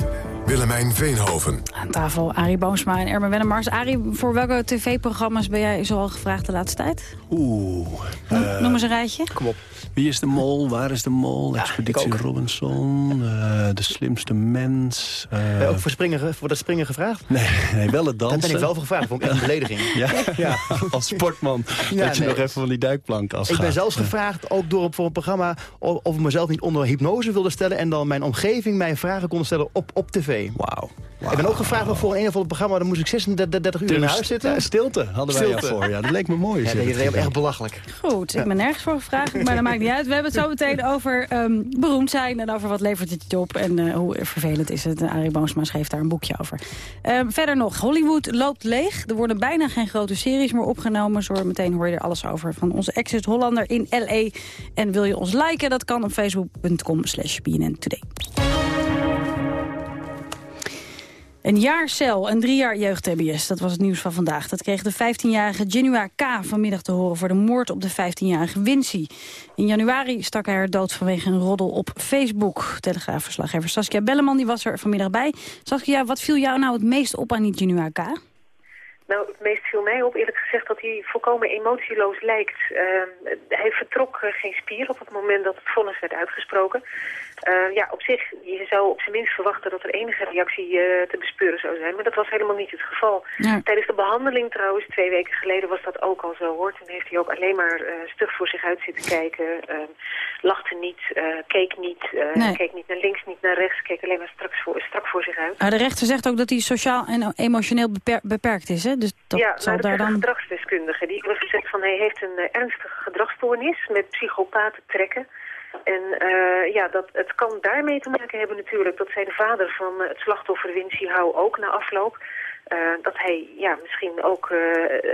Willemijn Veenhoven. Aan tafel Arie Boomsma en Ermen Wennemars. Arie, voor welke tv-programma's ben jij zoal gevraagd de laatste tijd? Oeh. Noem, uh, noem eens een rijtje. Kom op. Wie is de mol? Waar is de mol? Ja, Expeditie Robinson. Uh, de slimste mens. Uh... Ben je ook voor, springen, voor dat springen gevraagd? Nee, nee wel het dansen. Daar ben ik wel voor gevraagd. vond ik echt een belediging. ja, ja, als sportman. Ja, dat je nee. nog even van die duikplank afgaat. Ik ben zelfs gevraagd, ook door voor een programma... of ik mezelf niet onder hypnose wilde stellen... en dan mijn omgeving mij vragen kon stellen op, op tv. Tv. Wauw. Ik ben ook gevraagd voor een een of ander programma... dan moest ik 36 uur in huis zitten. Ja, stilte hadden wij Stilte. voor. Ja, dat leek me mooi. Ja, dat is echt belachelijk. Goed, ik ben nergens voor gevraagd, maar dat maakt niet uit. We hebben het zo meteen over ehm, beroemd zijn en over wat levert het je op en eh, hoe vervelend is het. Arie Boomsma schreef daar een boekje over. Ehm, verder nog, Hollywood loopt leeg. Er worden bijna geen grote series meer opgenomen. Zo meteen hoor je er alles over van onze Exit Hollander in L.A. En wil je ons liken, dat kan op facebook.com slash BNN Today. Een jaar cel en drie jaar jeugd-TBS, dat was het nieuws van vandaag. Dat kreeg de 15-jarige Genua K. vanmiddag te horen... voor de moord op de 15-jarige Wincy. In januari stak hij haar dood vanwege een roddel op Facebook. Telegraafverslaggever Saskia Belleman die was er vanmiddag bij. Saskia, wat viel jou nou het meest op aan die Genua K? Nou, het meest viel mij op eerlijk gezegd dat hij volkomen emotieloos lijkt. Ehm, hij vertrok eh, geen spier op het moment dat het vonnis werd uitgesproken. Eh, ja, op zich, je zou op zijn minst verwachten dat er enige reactie eh, te bespeuren zou zijn. Maar dat was helemaal niet het geval. Ja. Tijdens de behandeling trouwens, twee weken geleden was dat ook al zo hoor. Toen heeft hij ook alleen maar eh, stug voor zich uit zitten kijken. ehm, lachte niet, eh, keek niet, Nee. keek niet naar links, niet naar rechts. Keek alleen maar strak voor, strak voor zich uit. De rechter zegt ook dat hij sociaal en emotioneel beper- beperkt is, hè? Dus dat ja, zal nou, dat daar dan... gedragsdeskundige. Die heeft gezegd van hij heeft een ernstige gedragsstoornis met psychopathe trekken. En eh, ja, dat, het kan daarmee te maken hebben natuurlijk dat zij de vader van eh, het slachtoffer Wincy Hou ook na afloop. eh, dat hij, ja, misschien ook,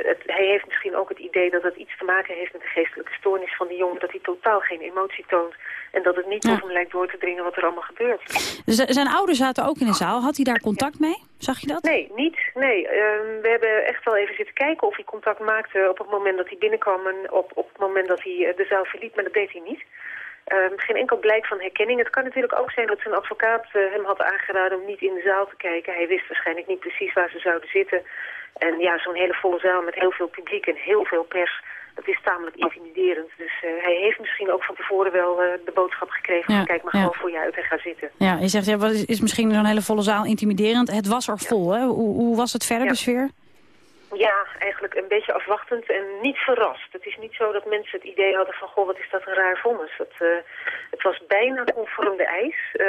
het, hij heeft misschien ook het idee dat het iets te maken heeft met de geestelijke stoornis van die jongen. Dat hij totaal geen emotie toont. En dat het niet Ja. op hem lijkt door te dringen wat er allemaal gebeurt. Z- zijn ouders zaten ook in de zaal. Had hij daar contact mee? Zag je dat? Nee, niet. Nee, Ehm, we hebben echt wel even zitten kijken of hij contact maakte op het moment dat hij binnenkwam en op, op het moment dat hij de zaal verliet, maar dat deed hij niet. Ehm, geen enkel blijk van herkenning. Het kan natuurlijk ook zijn dat zijn advocaat eh, hem had aangeraden om niet in de zaal te kijken. Hij wist waarschijnlijk niet precies waar ze zouden zitten. En ja, zo'n hele volle zaal met heel veel publiek en heel veel pers, dat is tamelijk intimiderend. Dus eh, hij heeft misschien ook van tevoren wel eh, de boodschap gekregen Ja, van kijk maar ja. gewoon voor je uit en ga zitten. Ja, je zegt, ja, wat is, is misschien zo'n hele volle zaal intimiderend. Het was er vol, hè? Hoe, hoe was het verder, de sfeer? Ja, eigenlijk een beetje afwachtend en niet verrast. Het is niet zo dat mensen het idee hadden van, goh, wat is dat een raar vonnis. Het, eh, het was bijna conform de eis. Eh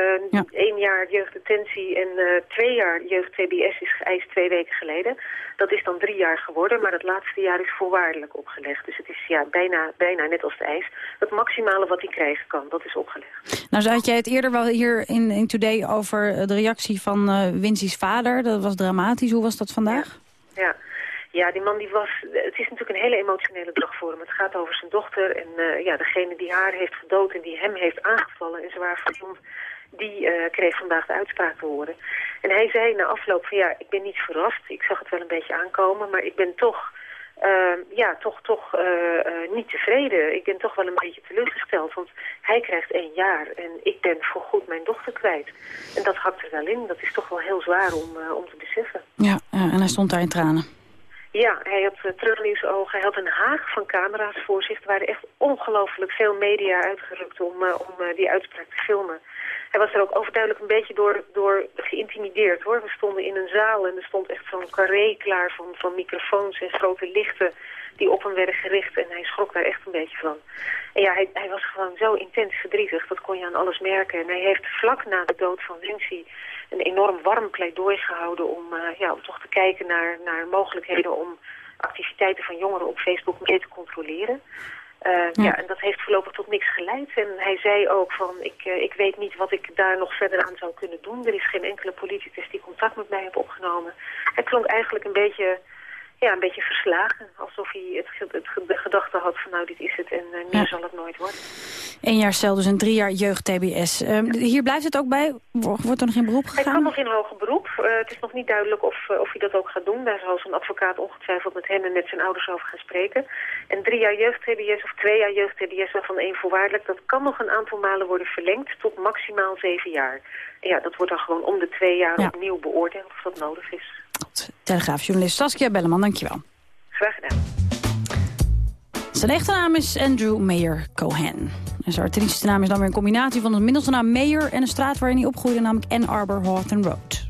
Eén jaar jeugddetentie en eh, twee jaar jeugd-TBS is geëist twee weken geleden. Dat is dan drie jaar geworden, maar het laatste jaar is voorwaardelijk opgelegd. Dus het is ja, bijna, bijna net als de eis. Het maximale wat hij krijgen kan, dat is opgelegd. Nou, zo had jij het eerder wel hier in, in Today over de reactie van Wincy's vader. Dat was dramatisch. Hoe was dat vandaag? Ja. Ja, die man die was... Het is natuurlijk een hele emotionele dag voor hem. Het gaat over zijn dochter en eh, ja, degene die haar heeft gedood en die hem heeft aangevallen en zwaar verwond, die eh, kreeg vandaag de uitspraak te horen. En hij zei na afloop van ja, ik ben niet verrast. Ik zag het wel een beetje aankomen, maar ik ben toch... eh, ja, toch, toch eh, niet tevreden. Ik ben toch wel een beetje teleurgesteld, want hij krijgt één jaar en ik ben voorgoed mijn dochter kwijt. En dat hakt er wel in. Dat is toch wel heel zwaar om, om te beseffen. Ja, ja, en hij stond daar in tranen. Ja, hij had uh, zijn ogen. Hij had een haag van camera's voor zich. Er waren echt ongelooflijk veel media uitgerukt om, uh, om uh, die uitspraak te filmen. Hij was er ook overduidelijk een beetje door, door geïntimideerd hoor. We stonden in een zaal en er stond echt zo'n carré klaar van, van microfoons en grote lichten die op hem werden gericht. En hij schrok daar echt een beetje van. En ja, hij, hij was gewoon zo intens verdrietig. Dat kon je aan alles merken. En hij heeft vlak na de dood van Vinci een enorm warm pleidooi gehouden om, uh, ja, om toch te kijken naar, naar mogelijkheden om activiteiten van jongeren op Facebook meer te controleren. Uh, ja. ja. en dat heeft voorlopig tot niks geleid. En hij zei ook van, ik, uh, ik weet niet wat ik daar nog verder aan zou kunnen doen. Er is geen enkele politicus die contact met mij heeft opgenomen. Hij klonk eigenlijk een beetje, ja, een beetje verslagen. Alsof hij het, het, het de gedachte had van, nou, dit is het en uh, meer ja. zal het nooit worden. Eén jaar cel, dus een drie jaar jeugd-TBS. Um, hier blijft het ook bij? Wordt er nog in beroep gegaan? Hij kan nog in hoger beroep. Uh, het is nog niet duidelijk of, uh, of hij dat ook gaat doen. Daar zal zijn advocaat ongetwijfeld met hem en met zijn ouders over gaan spreken. En drie jaar jeugd-TBS of twee jaar jeugd-TBS, waarvan één voorwaardelijk... dat kan nog een aantal malen worden verlengd tot maximaal zeven jaar. En ja, dat wordt dan gewoon om de twee jaar ja. opnieuw beoordeeld of dat nodig is. Telegraafjournalist Saskia Belleman, dankjewel. Graag gedaan. Zijn echte naam is Andrew Mayer Cohen. En zijn artistieke naam is dan weer een combinatie van de middelste naam Mayer... en een straat waarin hij opgroeide, namelijk Ann Arbor Hawthorne Road.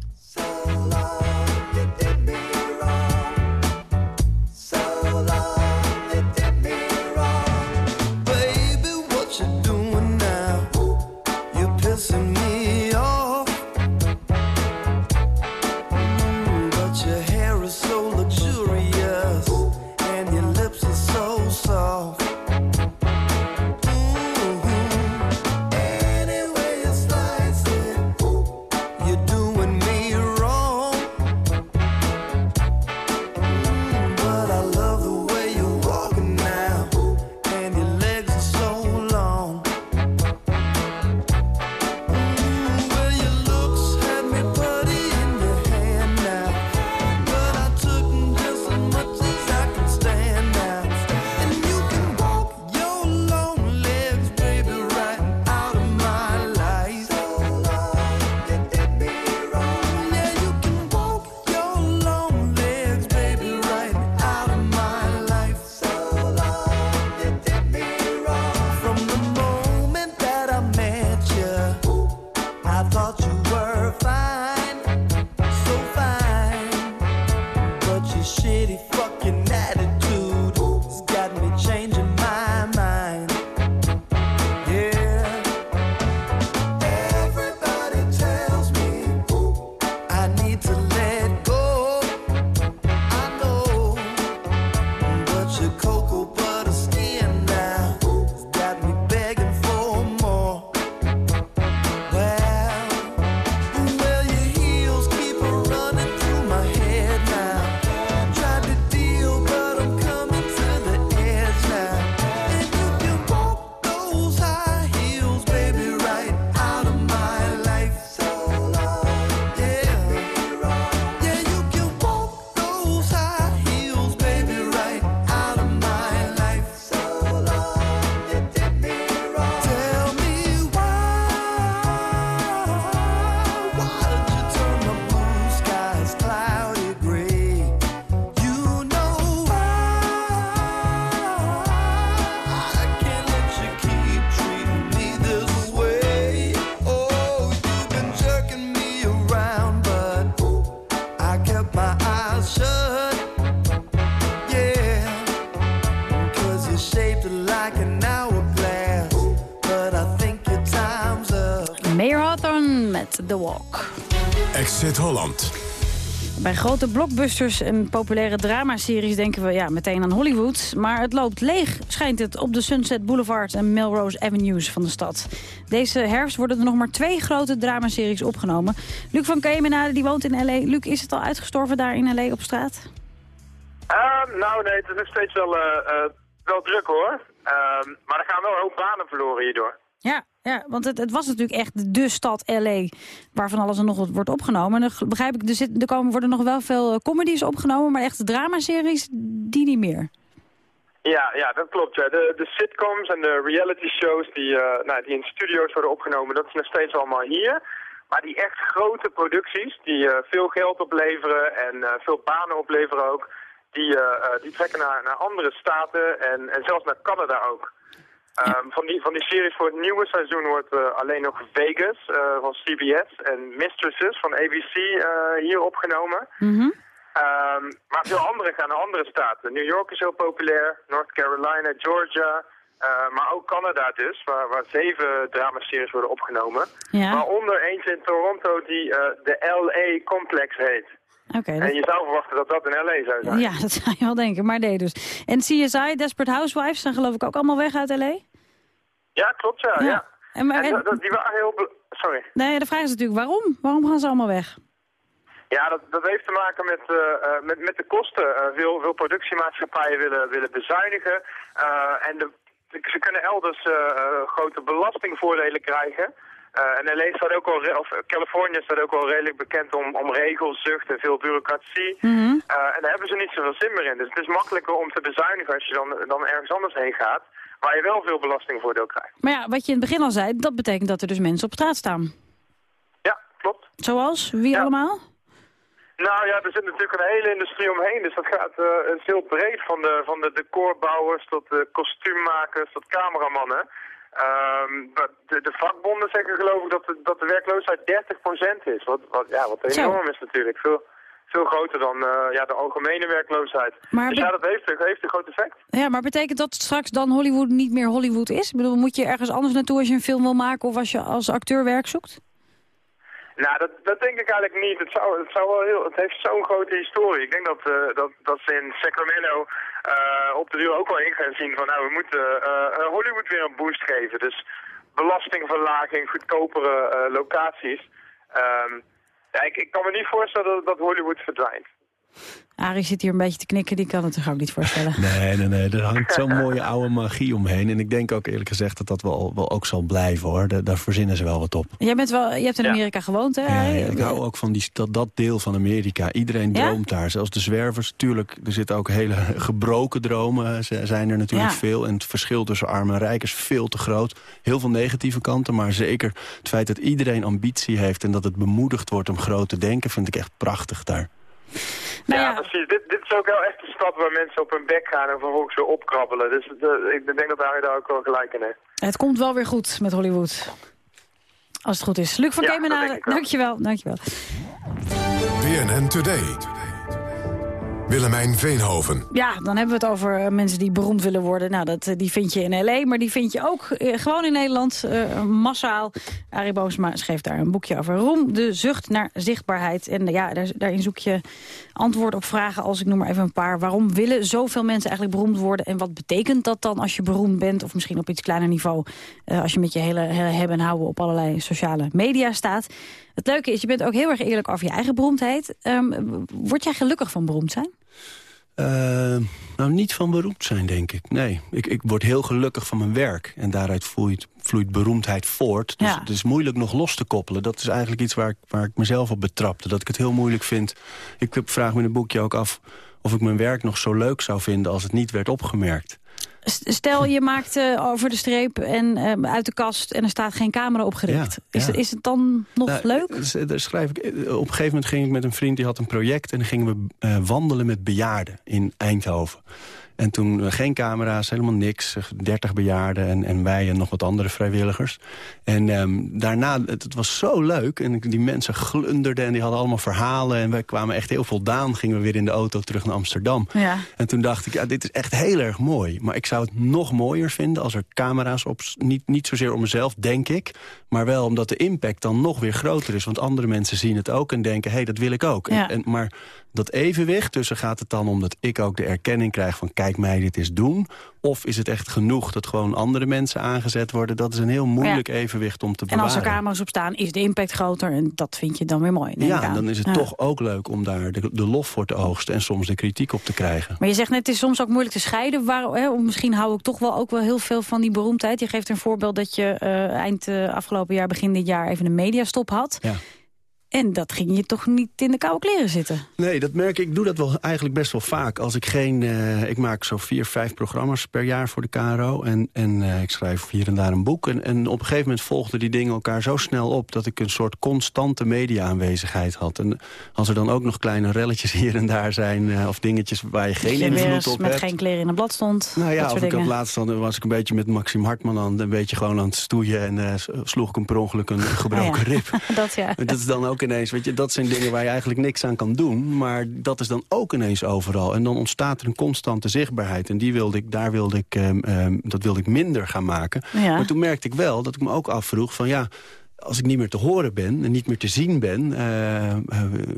Exit Holland. Bij grote blockbusters en populaire dramaseries denken we ja, meteen aan Hollywood. Maar het loopt leeg, schijnt het, op de Sunset Boulevard en Melrose Avenues van de stad. Deze herfst worden er nog maar twee grote dramaseries opgenomen. Luc van Kemenade, die woont in L.A. Luc, is het al uitgestorven daar in L.A. op straat? Ehm, nou nee, het is nog steeds wel, eh, eh, wel druk hoor. Ehm, maar er gaan wel een hoop banen verloren hierdoor. Ja, ja want het, het was natuurlijk echt de stad L.A. waarvan alles en nog wat wordt opgenomen. En dan begrijp ik, er, er komen, worden nog wel veel eh, comedies opgenomen, maar echt dramaseries, die niet meer. Ja, ja, dat klopt. Ja. De, de sitcoms en de reality shows die, uh, nou, die in studio's worden opgenomen, dat is nog steeds allemaal hier. Maar die echt grote producties, die uh, veel geld opleveren en veel banen opleveren ook, die, die trekken naar, naar andere staten en, en zelfs naar Canada ook. Um, van, die, van die series voor het nieuwe seizoen wordt uh, alleen nog Vegas uh, van CBS en Mistresses van ABC uh, hier opgenomen. Mm -hmm. um, maar veel andere gaan naar andere staten. New York is heel populair, North Carolina, Georgia, maar ook Canada dus, waar, waar zeven dramaseries worden opgenomen. Ja. Waaronder eentje in Toronto die de LA Complex heet. Okay, en je zou verwachten dat dat in L.A. zou zijn. Ja, dat zou je wel denken, maar nee dus. En CSI, Desperate Housewives, zijn geloof ik ook allemaal weg uit L.A.? Ja, klopt, ja. ja. En, maar, en, en, die waren heel... Sorry. Nee, de vraag is natuurlijk waarom? Waarom gaan ze allemaal weg? Ja, dat, dat heeft te maken met, uh, met, met de kosten. Uh, veel, veel productiemaatschappijen willen, willen bezuinigen. Uh, en de, ze kunnen elders grote belastingvoordelen krijgen. En LA staat ook al, of Californië staat ook al redelijk bekend om, om regelzucht en veel bureaucratie. Mm -hmm. uh, en daar hebben ze niet zoveel zin meer in. Dus het is makkelijker om te bezuinigen als je dan, dan ergens anders heen gaat, waar je wel veel belastingvoordeel krijgt. Maar ja, wat je in het begin al zei, dat betekent dat er dus mensen op straat staan. Ja, klopt. Zoals? Wie ja. allemaal? Nou ja, er zit natuurlijk een hele industrie omheen. Dus dat gaat uh, heel breed. Van de, van de decorbouwers tot de kostuummakers tot cameramannen. Um, de, de, vakbonden zeggen geloof ik dat de, dat de werkloosheid 30% is. Wat, wat, ja, wat enorm Zo. is natuurlijk. Veel, veel groter dan uh, ja, de algemene werkloosheid. Maar dus ja, dat heeft, heeft een groot effect. Ja, maar betekent dat straks dan Hollywood niet meer Hollywood is? Ik bedoel, moet je ergens anders naartoe als je een film wil maken of als je als acteur werk zoekt? Nou, dat, dat denk ik eigenlijk niet. Het, zou, het, zou wel heel, het heeft zo'n grote historie. Ik denk dat, uh, dat, dat ze in Sacramento uh, op de duur ook wel in gaan zien van... nou, we moeten Hollywood weer een boost geven. Dus belastingverlaging, goedkopere locaties. Um, ja, ik, ik kan me niet voorstellen dat, dat Hollywood verdwijnt. Arie zit hier een beetje te knikken, die kan het zich ook niet voorstellen. Nee, nee, nee. Er hangt zo'n mooie oude magie omheen. En ik denk ook eerlijk gezegd dat dat wel, wel ook zal blijven, hoor. Daar, daar verzinnen ze wel wat op. Jij bent wel, je hebt in Amerika ja. gewoond, hè? Ja, ja, ik hou ook van die, dat, dat deel van Amerika. Iedereen droomt daar. Zelfs de zwervers, tuurlijk. Er zitten ook hele gebroken dromen, zijn er natuurlijk veel. En het verschil tussen arm en rijk is veel te groot. Heel veel negatieve kanten, maar zeker het feit dat iedereen ambitie heeft... en dat het bemoedigd wordt om groot te denken, vind ik echt prachtig daar. Nou ja, ja, precies. Dit, dit is ook wel echt een stad waar mensen op hun bek gaan en vervolgens weer opkrabbelen. Dus de, ik denk dat Harry daar ook wel gelijk in heeft. Het komt wel weer goed met Hollywood. Als het goed is. Luc van ja, Kemenade, dankjewel, dankjewel. BNN Today. Willemijn Veenhoven. Ja, dan hebben we het over mensen die beroemd willen worden. Nou, dat, die vind je in L.A., maar die vind je ook eh, gewoon in Nederland uh, massaal. Arie Boomsma schreef daar een boekje over. Roem, de zucht naar zichtbaarheid. En ja, daar, daarin zoek je antwoord op vragen als, ik noem maar even een paar. Waarom willen zoveel mensen eigenlijk beroemd worden? En wat betekent dat dan als je beroemd bent? Of misschien op iets kleiner niveau, uh, als je met je hele, hebben en houden op allerlei sociale media staat. Het leuke is, je bent ook heel erg eerlijk over je eigen beroemdheid. Um, word jij gelukkig van beroemd zijn? Uh, nou, niet van beroemd zijn, denk ik. Nee, ik, ik word heel gelukkig van mijn werk. En daaruit vloeit, vloeit beroemdheid voort. Dus ja. het is moeilijk nog los te koppelen. Dat is eigenlijk iets waar ik, waar ik mezelf op betrapte. Dat ik het heel moeilijk vind. Ik vraag me in het boekje ook af of ik mijn werk nog zo leuk zou vinden... als het niet werd opgemerkt. Stel, je maakt uh, over de streep en uh, uit de kast en er staat geen camera opgericht. Ja, is, ja. is het dan nog nou, leuk? Daar schrijf ik, op een gegeven moment ging ik met een vriend, die had een project... en dan gingen we uh, wandelen met bejaarden in Eindhoven. En toen eh, geen camera's, helemaal niks. 30 bejaarden en, en wij en nog wat andere vrijwilligers. En ehm, daarna, het, het, was zo leuk. En die mensen glunderden en die hadden allemaal verhalen. En wij kwamen echt heel voldaan. Gingen we weer in de auto terug naar Amsterdam. Ja. En toen dacht ik, ja, dit is echt heel erg mooi. Maar ik zou het nog mooier vinden als er camera's op... Niet, niet zozeer om mezelf, denk ik. Maar wel omdat de impact dan nog weer groter is. Want andere mensen zien het ook en denken, hé, hey, dat wil ik ook. Ja. En, maar dat evenwicht tussen gaat het dan om dat ik ook de erkenning krijg van... kijk mij dit eens doen. Of is het echt genoeg dat gewoon andere mensen aangezet worden? Dat is een heel moeilijk evenwicht om te En bewaren. als er camera's op staan, is de impact groter. En dat vind je dan weer mooi. Ja, dan is het Ja. toch ook leuk om daar de, de lof voor te oogsten... en soms de kritiek op te krijgen. Maar je zegt net, het is soms ook moeilijk te scheiden. Waar, hè, misschien hou ik toch wel ook wel heel veel van die beroemdheid. Je geeft een voorbeeld dat je eh, eind eh, afgelopen jaar, begin dit jaar... even een mediastop had. Ja. En dat ging je toch niet in de koude kleren zitten? Nee, dat merk ik. Ik doe dat wel eigenlijk best wel vaak. Als ik geen, eh, ik maak zo vier, vijf programma's per jaar voor de KRO. En, en eh, ik schrijf hier en daar een boek. En, en op een gegeven moment volgden die dingen elkaar zo snel op... dat ik een soort constante media-aanwezigheid had. En als er dan ook nog kleine relletjes hier en daar zijn... eh, of dingetjes waar je geen invloed op met hebt... geen kleren in het blad stond. Nou ja, of ik dingen. laatst dan was ik een beetje met Maxime Hartman aan, een beetje gewoon aan het stoeien en sloeg ik hem per ongeluk een gebroken Ah, ja. rib. dat ja. En Dat is dan ook ineens, weet je, dat zijn dingen waar je eigenlijk niks aan kan doen. Maar dat is dan ook ineens overal. En dan ontstaat er een constante zichtbaarheid. En die wilde ik, daar wilde ik, ehm, ehm, dat wilde ik minder gaan maken. Ja. Maar toen merkte ik wel dat ik me ook afvroeg van ja als ik niet meer te horen ben en niet meer te zien ben... eh, eh,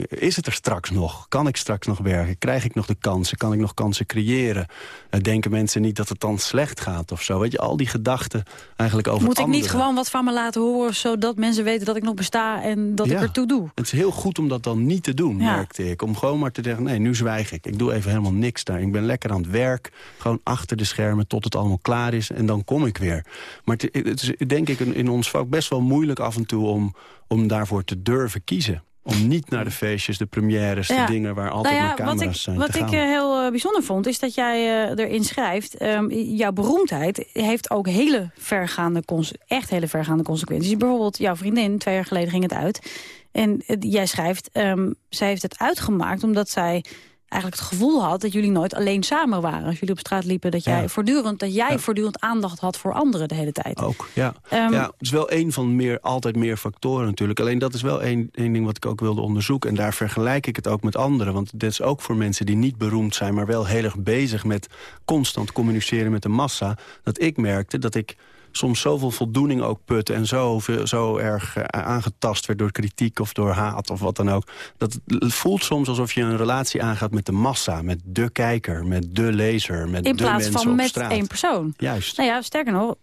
is het er straks nog? Kan ik straks nog werken? Krijg ik nog de kansen? Kan ik nog kansen creëren? Eh, denken mensen niet dat het dan slecht gaat of zo? Weet je, al die gedachten eigenlijk over Moet ik niet gewoon wat van me laten horen... zodat mensen weten dat ik nog besta en dat ik Ja. er toe doe? Het is heel goed om dat dan niet te doen, Ja. merkte ik. Om gewoon maar te zeggen, nee, nu zwijg ik. Ik doe even helemaal niks daar. Ik ben lekker aan het werk. Gewoon achter de schermen tot het allemaal klaar is. En dan kom ik weer. Maar het, het is denk ik in, in ons vak best wel moeilijk af en toe... om, om daarvoor te durven kiezen. Om niet naar de feestjes, de premières, Ja. de dingen waar altijd Nou ja, camera's wat ik, zijn Wat ik eh, heel eh, bijzonder vond, is dat jij eh, erin schrijft... ehm, jouw beroemdheid heeft ook hele vergaande, echt hele vergaande consequenties. Bijvoorbeeld, jouw vriendin, twee jaar geleden ging het uit. En jij schrijft, ehm, zij heeft het uitgemaakt omdat zij eigenlijk het gevoel had... dat jullie nooit alleen samen waren. Als jullie op straat liepen, dat jij, Ja. voortdurend, dat jij voortdurend aandacht had voor anderen de hele tijd. Ook, ja. Ehm, ja. Het is wel een van meer, altijd meer factoren natuurlijk. Alleen dat is wel één, één ding wat ik ook wilde onderzoeken. En daar vergelijk ik het ook met anderen. Want dit is ook voor mensen die niet beroemd zijn... maar wel heel erg bezig met constant communiceren met de massa... dat ik merkte dat ik soms zoveel voldoening ook putte... en zo, zo erg eh, aangetast werd door kritiek of door haat of wat dan ook. Dat het voelt soms alsof je een relatie aangaat met de massa... met de kijker, met de lezer, met in de plaats mensen van op met straat. één persoon. Juist. Nou ja, sterker nog,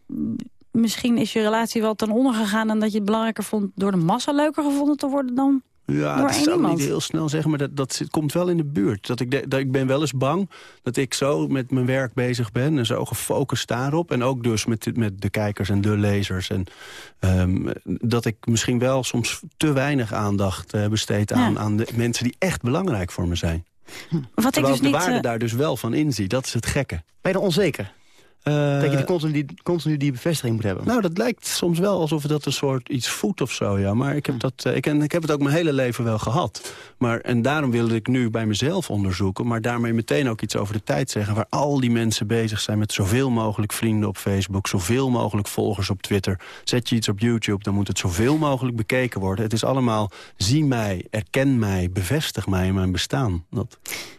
misschien is je relatie wel ten onder gegaan... en dat je het belangrijker vond door de massa leuker gevonden te worden dan Ja, dat zou ik iemand. niet heel snel zeggen, maar dat, dat zit- komt wel in de buurt. Dat ik, de- dat ik ben wel eens bang dat ik zo met mijn werk bezig ben... en zo gefocust daarop. En ook dus met, de- met de kijkers en de lezers. En, ehm, dat ik misschien wel soms te weinig aandacht eh, besteed aan, Ja. aan de mensen... die echt belangrijk voor me zijn. Wat ik dus ik de niet... waarde eh, daar dus wel van inzie. Dat is het gekke. Ben je dan onzeker? Eh, dat je die continu, die, continu die bevestiging moet hebben? Nou, dat lijkt soms wel alsof dat een soort iets voedt of zo, ja. Maar ik heb, dat, eh, ik, en ik heb het ook mijn hele leven wel gehad. Maar, en daarom wilde ik nu bij mezelf onderzoeken... maar daarmee meteen ook iets over de tijd zeggen... waar al die mensen bezig zijn met zoveel mogelijk vrienden op Facebook... zoveel mogelijk volgers op Twitter. Zet je iets op YouTube, dan moet het zoveel mogelijk bekeken worden. Het is allemaal, zie mij, erken mij, bevestig mij in mijn bestaan. Dat,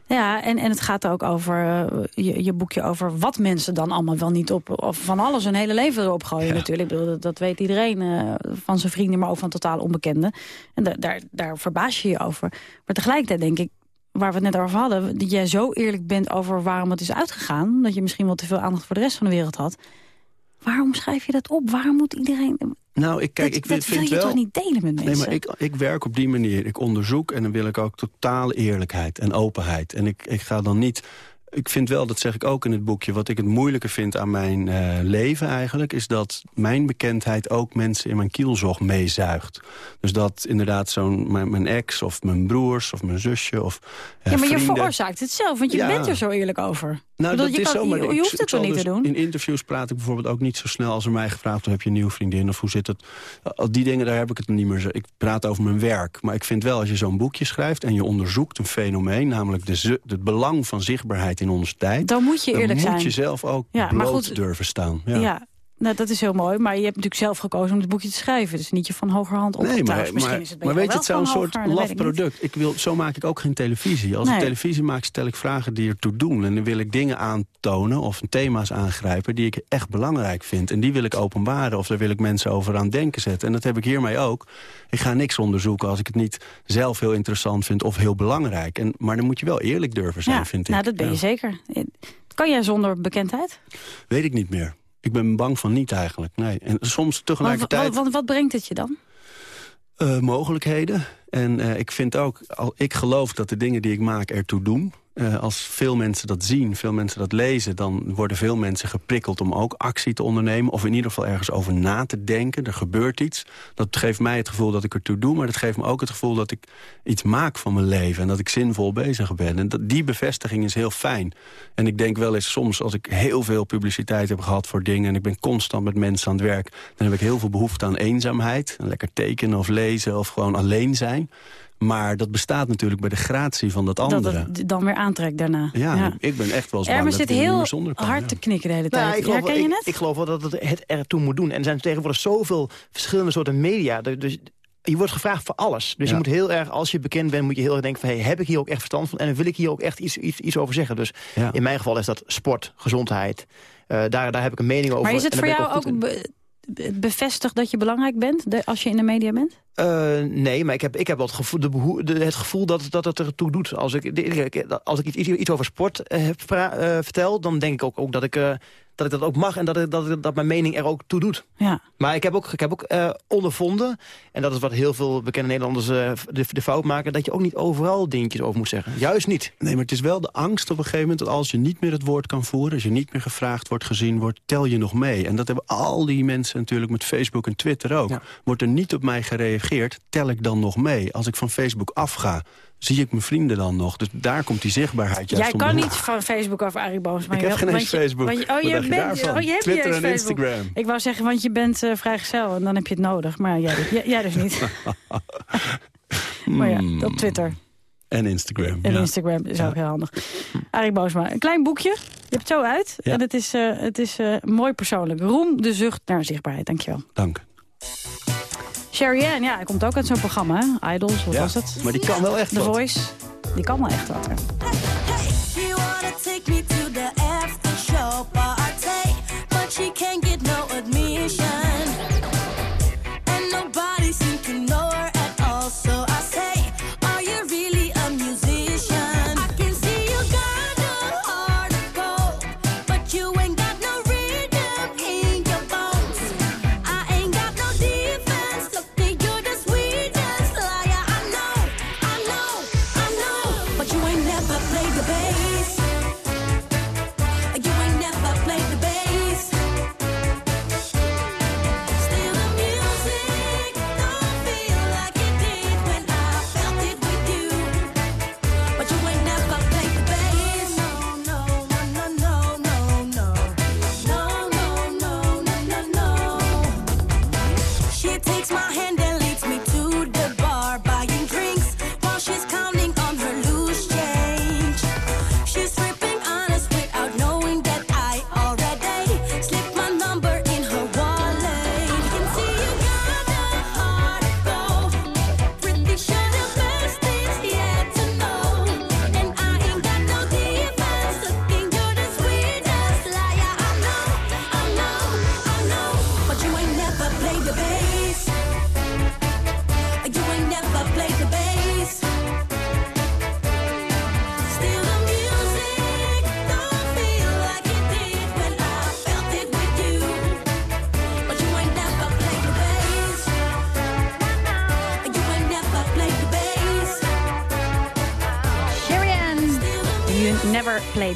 Ja, en, en het gaat ook over eh, je, je boekje over wat mensen dan allemaal wel niet op... of van alles hun hele leven erop gooien natuurlijk. Ik bedoel, dat, dat weet iedereen eh, van zijn vrienden, maar ook van totaal onbekenden. En da- daar, daar verbaas je je over. Maar tegelijkertijd denk ik, waar we het net over hadden... dat jij zo eerlijk bent over waarom het is uitgegaan... dat je misschien wel te veel aandacht voor de rest van de wereld had... Waarom schrijf je dat op? Waarom moet iedereen... Nou, ik, kijk, dat, ik dat vind wil je wel... toch niet delen met mensen? Nee, maar ik, ik werk op die manier. Ik onderzoek en dan wil ik ook totale eerlijkheid en openheid. En ik, ik ga dan niet... Ik vind wel, dat zeg ik ook in het boekje... wat ik het moeilijke vind aan mijn eh, leven eigenlijk... is dat mijn bekendheid ook mensen in mijn kielzog meezuigt. Dus dat inderdaad zo'n mijn, mijn ex of mijn broers of mijn zusje of eh, ja, maar je veroorzaakt het zelf, want je Ja. bent er zo eerlijk over. Nou, bedoel, dat je is kan- zo, maar je- je hoeft het toch niet dus te doen? In interviews praat ik bijvoorbeeld ook niet zo snel als er mij gevraagd wordt... heb je een nieuwe vriendin of hoe zit het? Al die dingen, daar heb ik het niet meer zo. Ik praat over mijn werk. Maar ik vind wel, als je zo'n boekje schrijft en je onderzoekt een fenomeen... namelijk de, het belang van zichtbaarheid in onze tijd... Dan moet je eerlijk dan zijn. moet je zelf ook Ja, maar bloot goed, durven staan. Ja. Nou, dat is heel mooi. Maar je hebt natuurlijk zelf gekozen om dit boekje te schrijven. Dus niet je van hogerhand op. Nee, maar, misschien maar, is het bij maar weet je, het zou een soort laf product. Ik wil, zo maak ik ook geen televisie. Als Nee. ik televisie maak, stel ik vragen die ertoe doen. En dan wil ik dingen aantonen of thema's aangrijpen die ik echt belangrijk vind. En die wil ik openbaren of daar wil ik mensen over aan denken zetten. En dat heb ik hiermee ook. Ik ga niks onderzoeken als ik het niet zelf heel interessant vind of heel belangrijk. En, maar dan moet je wel eerlijk durven zijn, Ja, vind ik. nou, dat ben je Ja. zeker. Kan jij zonder bekendheid? Weet ik niet meer. Ik ben bang van niet eigenlijk. Nee. En soms Want, tegelijkertijd... wat, wat, wat brengt het je dan? Eh, mogelijkheden. En eh, ik vind ook, al, ik geloof dat de dingen die ik maak ertoe doen. Eh, als veel mensen dat zien, veel mensen dat lezen... dan worden veel mensen geprikkeld om ook actie te ondernemen... of in ieder geval ergens over na te denken. Er gebeurt iets. Dat geeft mij het gevoel dat ik ertoe doe... maar dat geeft me ook het gevoel dat ik iets maak van mijn leven... en dat ik zinvol bezig ben. En dat, die bevestiging is heel fijn. En ik denk wel eens soms, als ik heel veel publiciteit heb gehad voor dingen... en ik ben constant met mensen aan het werk... dan heb ik heel veel behoefte aan eenzaamheid. Lekker tekenen of lezen of gewoon alleen zijn... Maar dat bestaat natuurlijk bij de gratie van dat andere. Dat het dan weer aantrekt daarna. ja, ik ben echt wel eens bang zit ik er niet heel kan. hard te knikken de hele Nou, tijd. ik, geloof, Herken je ik, het? ik geloof wel dat het het ertoe moet doen. En er zijn tegenwoordig zoveel verschillende soorten media. Dus- je wordt gevraagd voor alles. Dus Ja. je moet heel erg, als je bekend bent, moet je heel erg denken van... Hey, heb ik hier ook echt verstand van? En wil ik hier ook echt iets, iets, iets over zeggen? Dus Ja. in mijn geval is dat sport, gezondheid. Eh, daar, daar heb ik een mening over. maar is het voor jou ook in. be- be- bevestigd dat je belangrijk bent als je in de media bent? Eh, nee, maar ik heb, ik heb wel het gevoel, de de- het gevoel dat, dat het ertoe doet. Als ik, als ik iets, iets, over sport eh, heb eh, vertel, dan denk ik ook, ook dat, ik, dat ik dat ook mag... en dat, ik- dat, ik- dat mijn mening er ook toe doet. Ja. Maar ik heb ook, ik heb ook eh, ondervonden, en dat is wat heel veel bekende Nederlanders eh, de, de fout maken... dat je ook niet overal dingetjes over moet zeggen. Juist niet. Nee, maar het is wel de angst op een gegeven moment... dat als je niet meer het woord kan voeren... als je niet meer gevraagd wordt, gezien wordt, tel je nog mee. En dat hebben al die mensen natuurlijk met Facebook en Twitter ook. Wordt er niet op mij gereageerd, tel ik dan nog mee. Als ik van Facebook afga, zie ik mijn vrienden dan nog. Dus daar komt die zichtbaarheid juist Jij kan niet van Facebook over Arie Boomsma. Ik heb geen eens Facebook. je- oh, je bent, oh, je hebt Twitter en Facebook. Instagram. Ik wou zeggen, want je bent eh, vrijgezel en dan heb je het nodig. Maar jij, jij, jij dus niet. maar ja, op Twitter En Instagram. en ja. Instagram is ook heel handig. Arie Boomsma, een klein boekje. Je hebt het zo uit. Ja. En het is, eh, het is eh, mooi persoonlijk. Roem de zucht naar zichtbaarheid. Dankjewel. Dank. Sherry Ann, ja, hij komt ook uit zo'n programma, hè? Idols, wat Ja, was het? maar die kan wel echt The wat. Voice. Die kan wel echt wat, hè? She wanna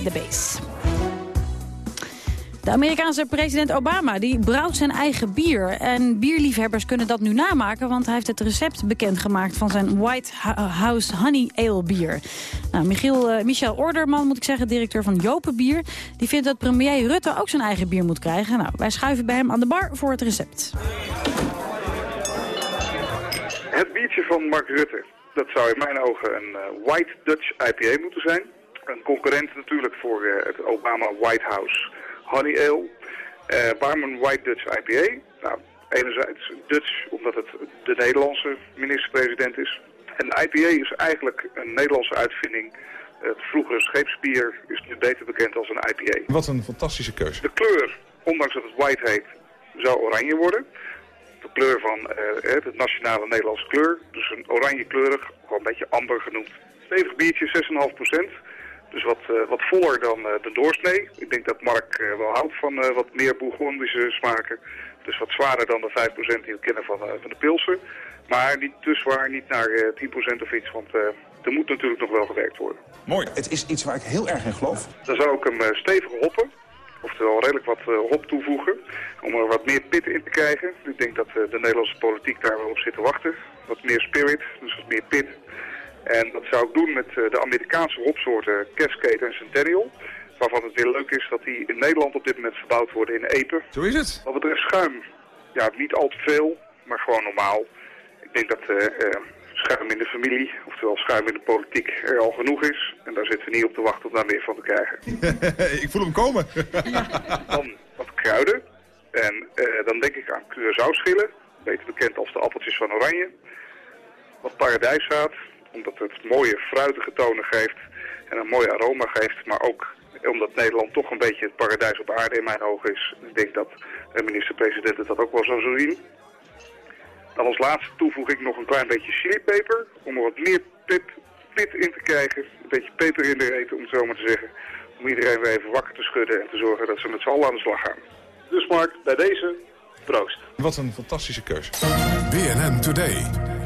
the bass. De Amerikaanse president Obama die brouwt zijn eigen bier. En bierliefhebbers kunnen dat nu namaken... want hij heeft het recept bekendgemaakt van zijn White House Honey Ale bier. Nou, Michiel, eh, Michel Orderman, moet ik zeggen, directeur van Jopen Bier... die vindt dat premier Rutte ook zijn eigen bier moet krijgen. Nou, wij schuiven bij hem aan de bar voor het recept. Het biertje van Mark Rutte, dat zou in mijn ogen een eh, White Dutch IPA moeten zijn. Een concurrent natuurlijk voor eh, het Obama White House Honey Ale. Eh, waarom een White Dutch IPA? Nou, enerzijds Dutch omdat het de Nederlandse minister-president is. En de IPA is eigenlijk een Nederlandse uitvinding. Het vroegere scheepsbier is nu beter bekend als een IPA. Wat een fantastische keuze. De kleur, ondanks dat het white heet, zou oranje worden. De kleur van eh, het nationale Nederlandse kleur. Dus een oranje kleurig, gewoon een beetje amber genoemd. Stevig biertje, 6,5%. Dus wat, eh, wat voller dan eh, de doorsnee. Ik denk dat Mark eh, wel houdt van wat meer Bourgondische smaken. Dus wat zwaarder dan de 5% die we kennen van, van de pilsen. Maar niet te zwaar, niet naar eh, 10% of iets. Want er moet natuurlijk nog wel gewerkt worden. Mooi. Het is iets waar ik heel erg in geloof. Dan zou ik hem stevig hoppen. Oftewel redelijk wat hop toevoegen. Om er wat meer pit in te krijgen. Ik denk dat de Nederlandse politiek daar wel op zit te wachten. Wat meer spirit, dus wat meer pit. En dat zou ik doen met eh, de Amerikaanse hopsoorten Cascade en Centennial. Waarvan het weer leuk is dat die in Nederland op dit moment verbouwd worden in Epen. Zo is het. Wat betreft schuim, ja, niet al te veel, maar gewoon normaal. Ik denk dat eh, eh, schuim in de familie, oftewel schuim in de politiek, er al genoeg is. En daar zitten we niet op te wachten om daar meer van te krijgen. ik voel hem komen. Dan wat kruiden. En dan denk ik aan Curaçao-schillen, beter bekend als de appeltjes van Oranje. Wat paradijszaad, omdat het mooie fruitige tonen geeft en een mooi aroma geeft. Maar ook omdat Nederland toch een beetje het paradijs op aarde in mijn ogen is. Ik denk dat de minister-president het dat ook wel zo zou zien. Dan als laatste toevoeg ik nog een klein beetje chilipeper. Om er wat meer pit, pit in te krijgen. Een beetje peper in de eten, om het zo maar te zeggen. Om iedereen weer even wakker te schudden en te zorgen dat ze met z'n allen aan de slag gaan. Dus Mark, bij deze, proost. Wat een fantastische keuze. BNN Today.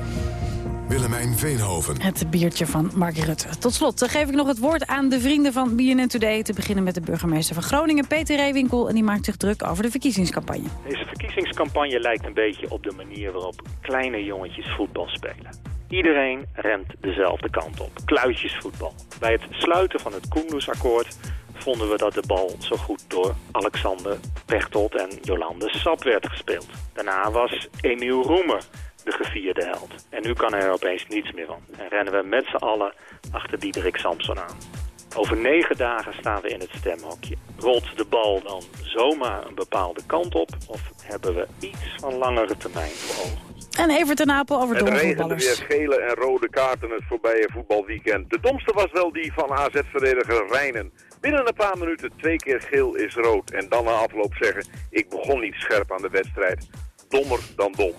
Willemijn Veenhoven. Het biertje van Mark Rutte. Tot slot eh, geef ik nog het woord aan de vrienden van BNN Today. Te beginnen met de burgemeester van Groningen, Peter Reewinkel. En die maakt zich druk over de verkiezingscampagne. Deze verkiezingscampagne lijkt een beetje op de manier waarop kleine jongetjes voetbal spelen. Iedereen rent dezelfde kant op. Kluitjesvoetbal. Bij het sluiten van het Koendersakkoord vonden we dat de bal zo goed door Alexander Pechtold en Jolande Sap werd gespeeld. Daarna was Emiel Roemer de gevierde held. En nu kan er opeens niets meer van. En rennen we met z'n allen achter Diederik Samson aan. Over negen dagen staan we in het stemhokje. Rolt de bal dan zomaar een bepaalde kant op... of hebben we iets van langere termijn voor ogen? En Evert en Apel over Het regende doorvoetballers. weer gele en rode kaarten het voorbije voetbalweekend. De domste was wel die van AZ-verdediger Rijnen. Binnen een paar minuten twee keer geel is rood. En dan na afloop zeggen, ik begon niet scherp aan de wedstrijd. Dommer dan dom.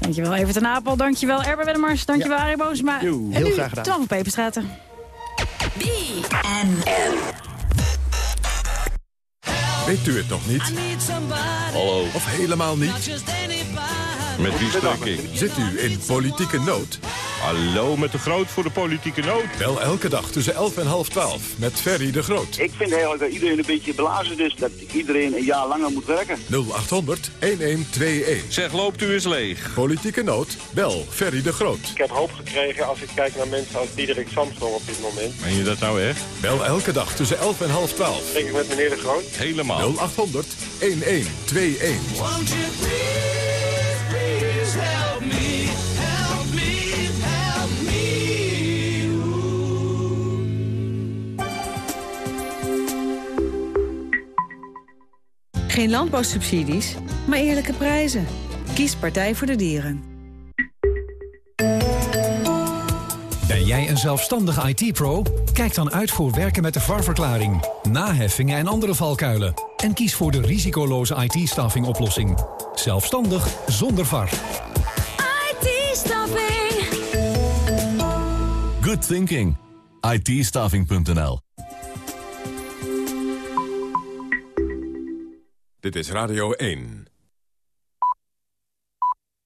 Dankjewel Evert en Apel, dankjewel Erben Wennemars, dankjewel Arie Boomsma. Jo, en heel nu graag gedaan. Twan van Peperstraten. Weet u het nog niet? Hallo. Of helemaal niet? Met wie spreek ik? Zit u in politieke nood? Hallo, met de Groot voor de politieke nood. Wel elke dag tussen 11 en half 12 met Ferry de Groot. Ik vind eigenlijk dat iedereen een beetje blazen is. Dat iedereen een jaar langer moet werken. 0800 1121. Zeg, loopt u eens leeg. Politieke nood, bel Ferry de Groot. Ik heb hoop gekregen als ik kijk naar mensen als Diederik Samson op dit moment. Meen je dat nou echt? Bel elke dag tussen 11 en half 12. Denk ik met meneer de Groot. Helemaal. 0800 1121. Geen landbouwsubsidies, maar eerlijke prijzen. Kies Partij voor de Dieren. Ben jij een zelfstandig IT-pro? Kijk dan uit voor werken met de VAR-verklaring, naheffingen en andere valkuilen. En kies voor de risicoloze IT-staffing oplossing. Zelfstandig zonder VAR. IT-staffing. Good thinking. itstaffing.nl Dit is Radio 1.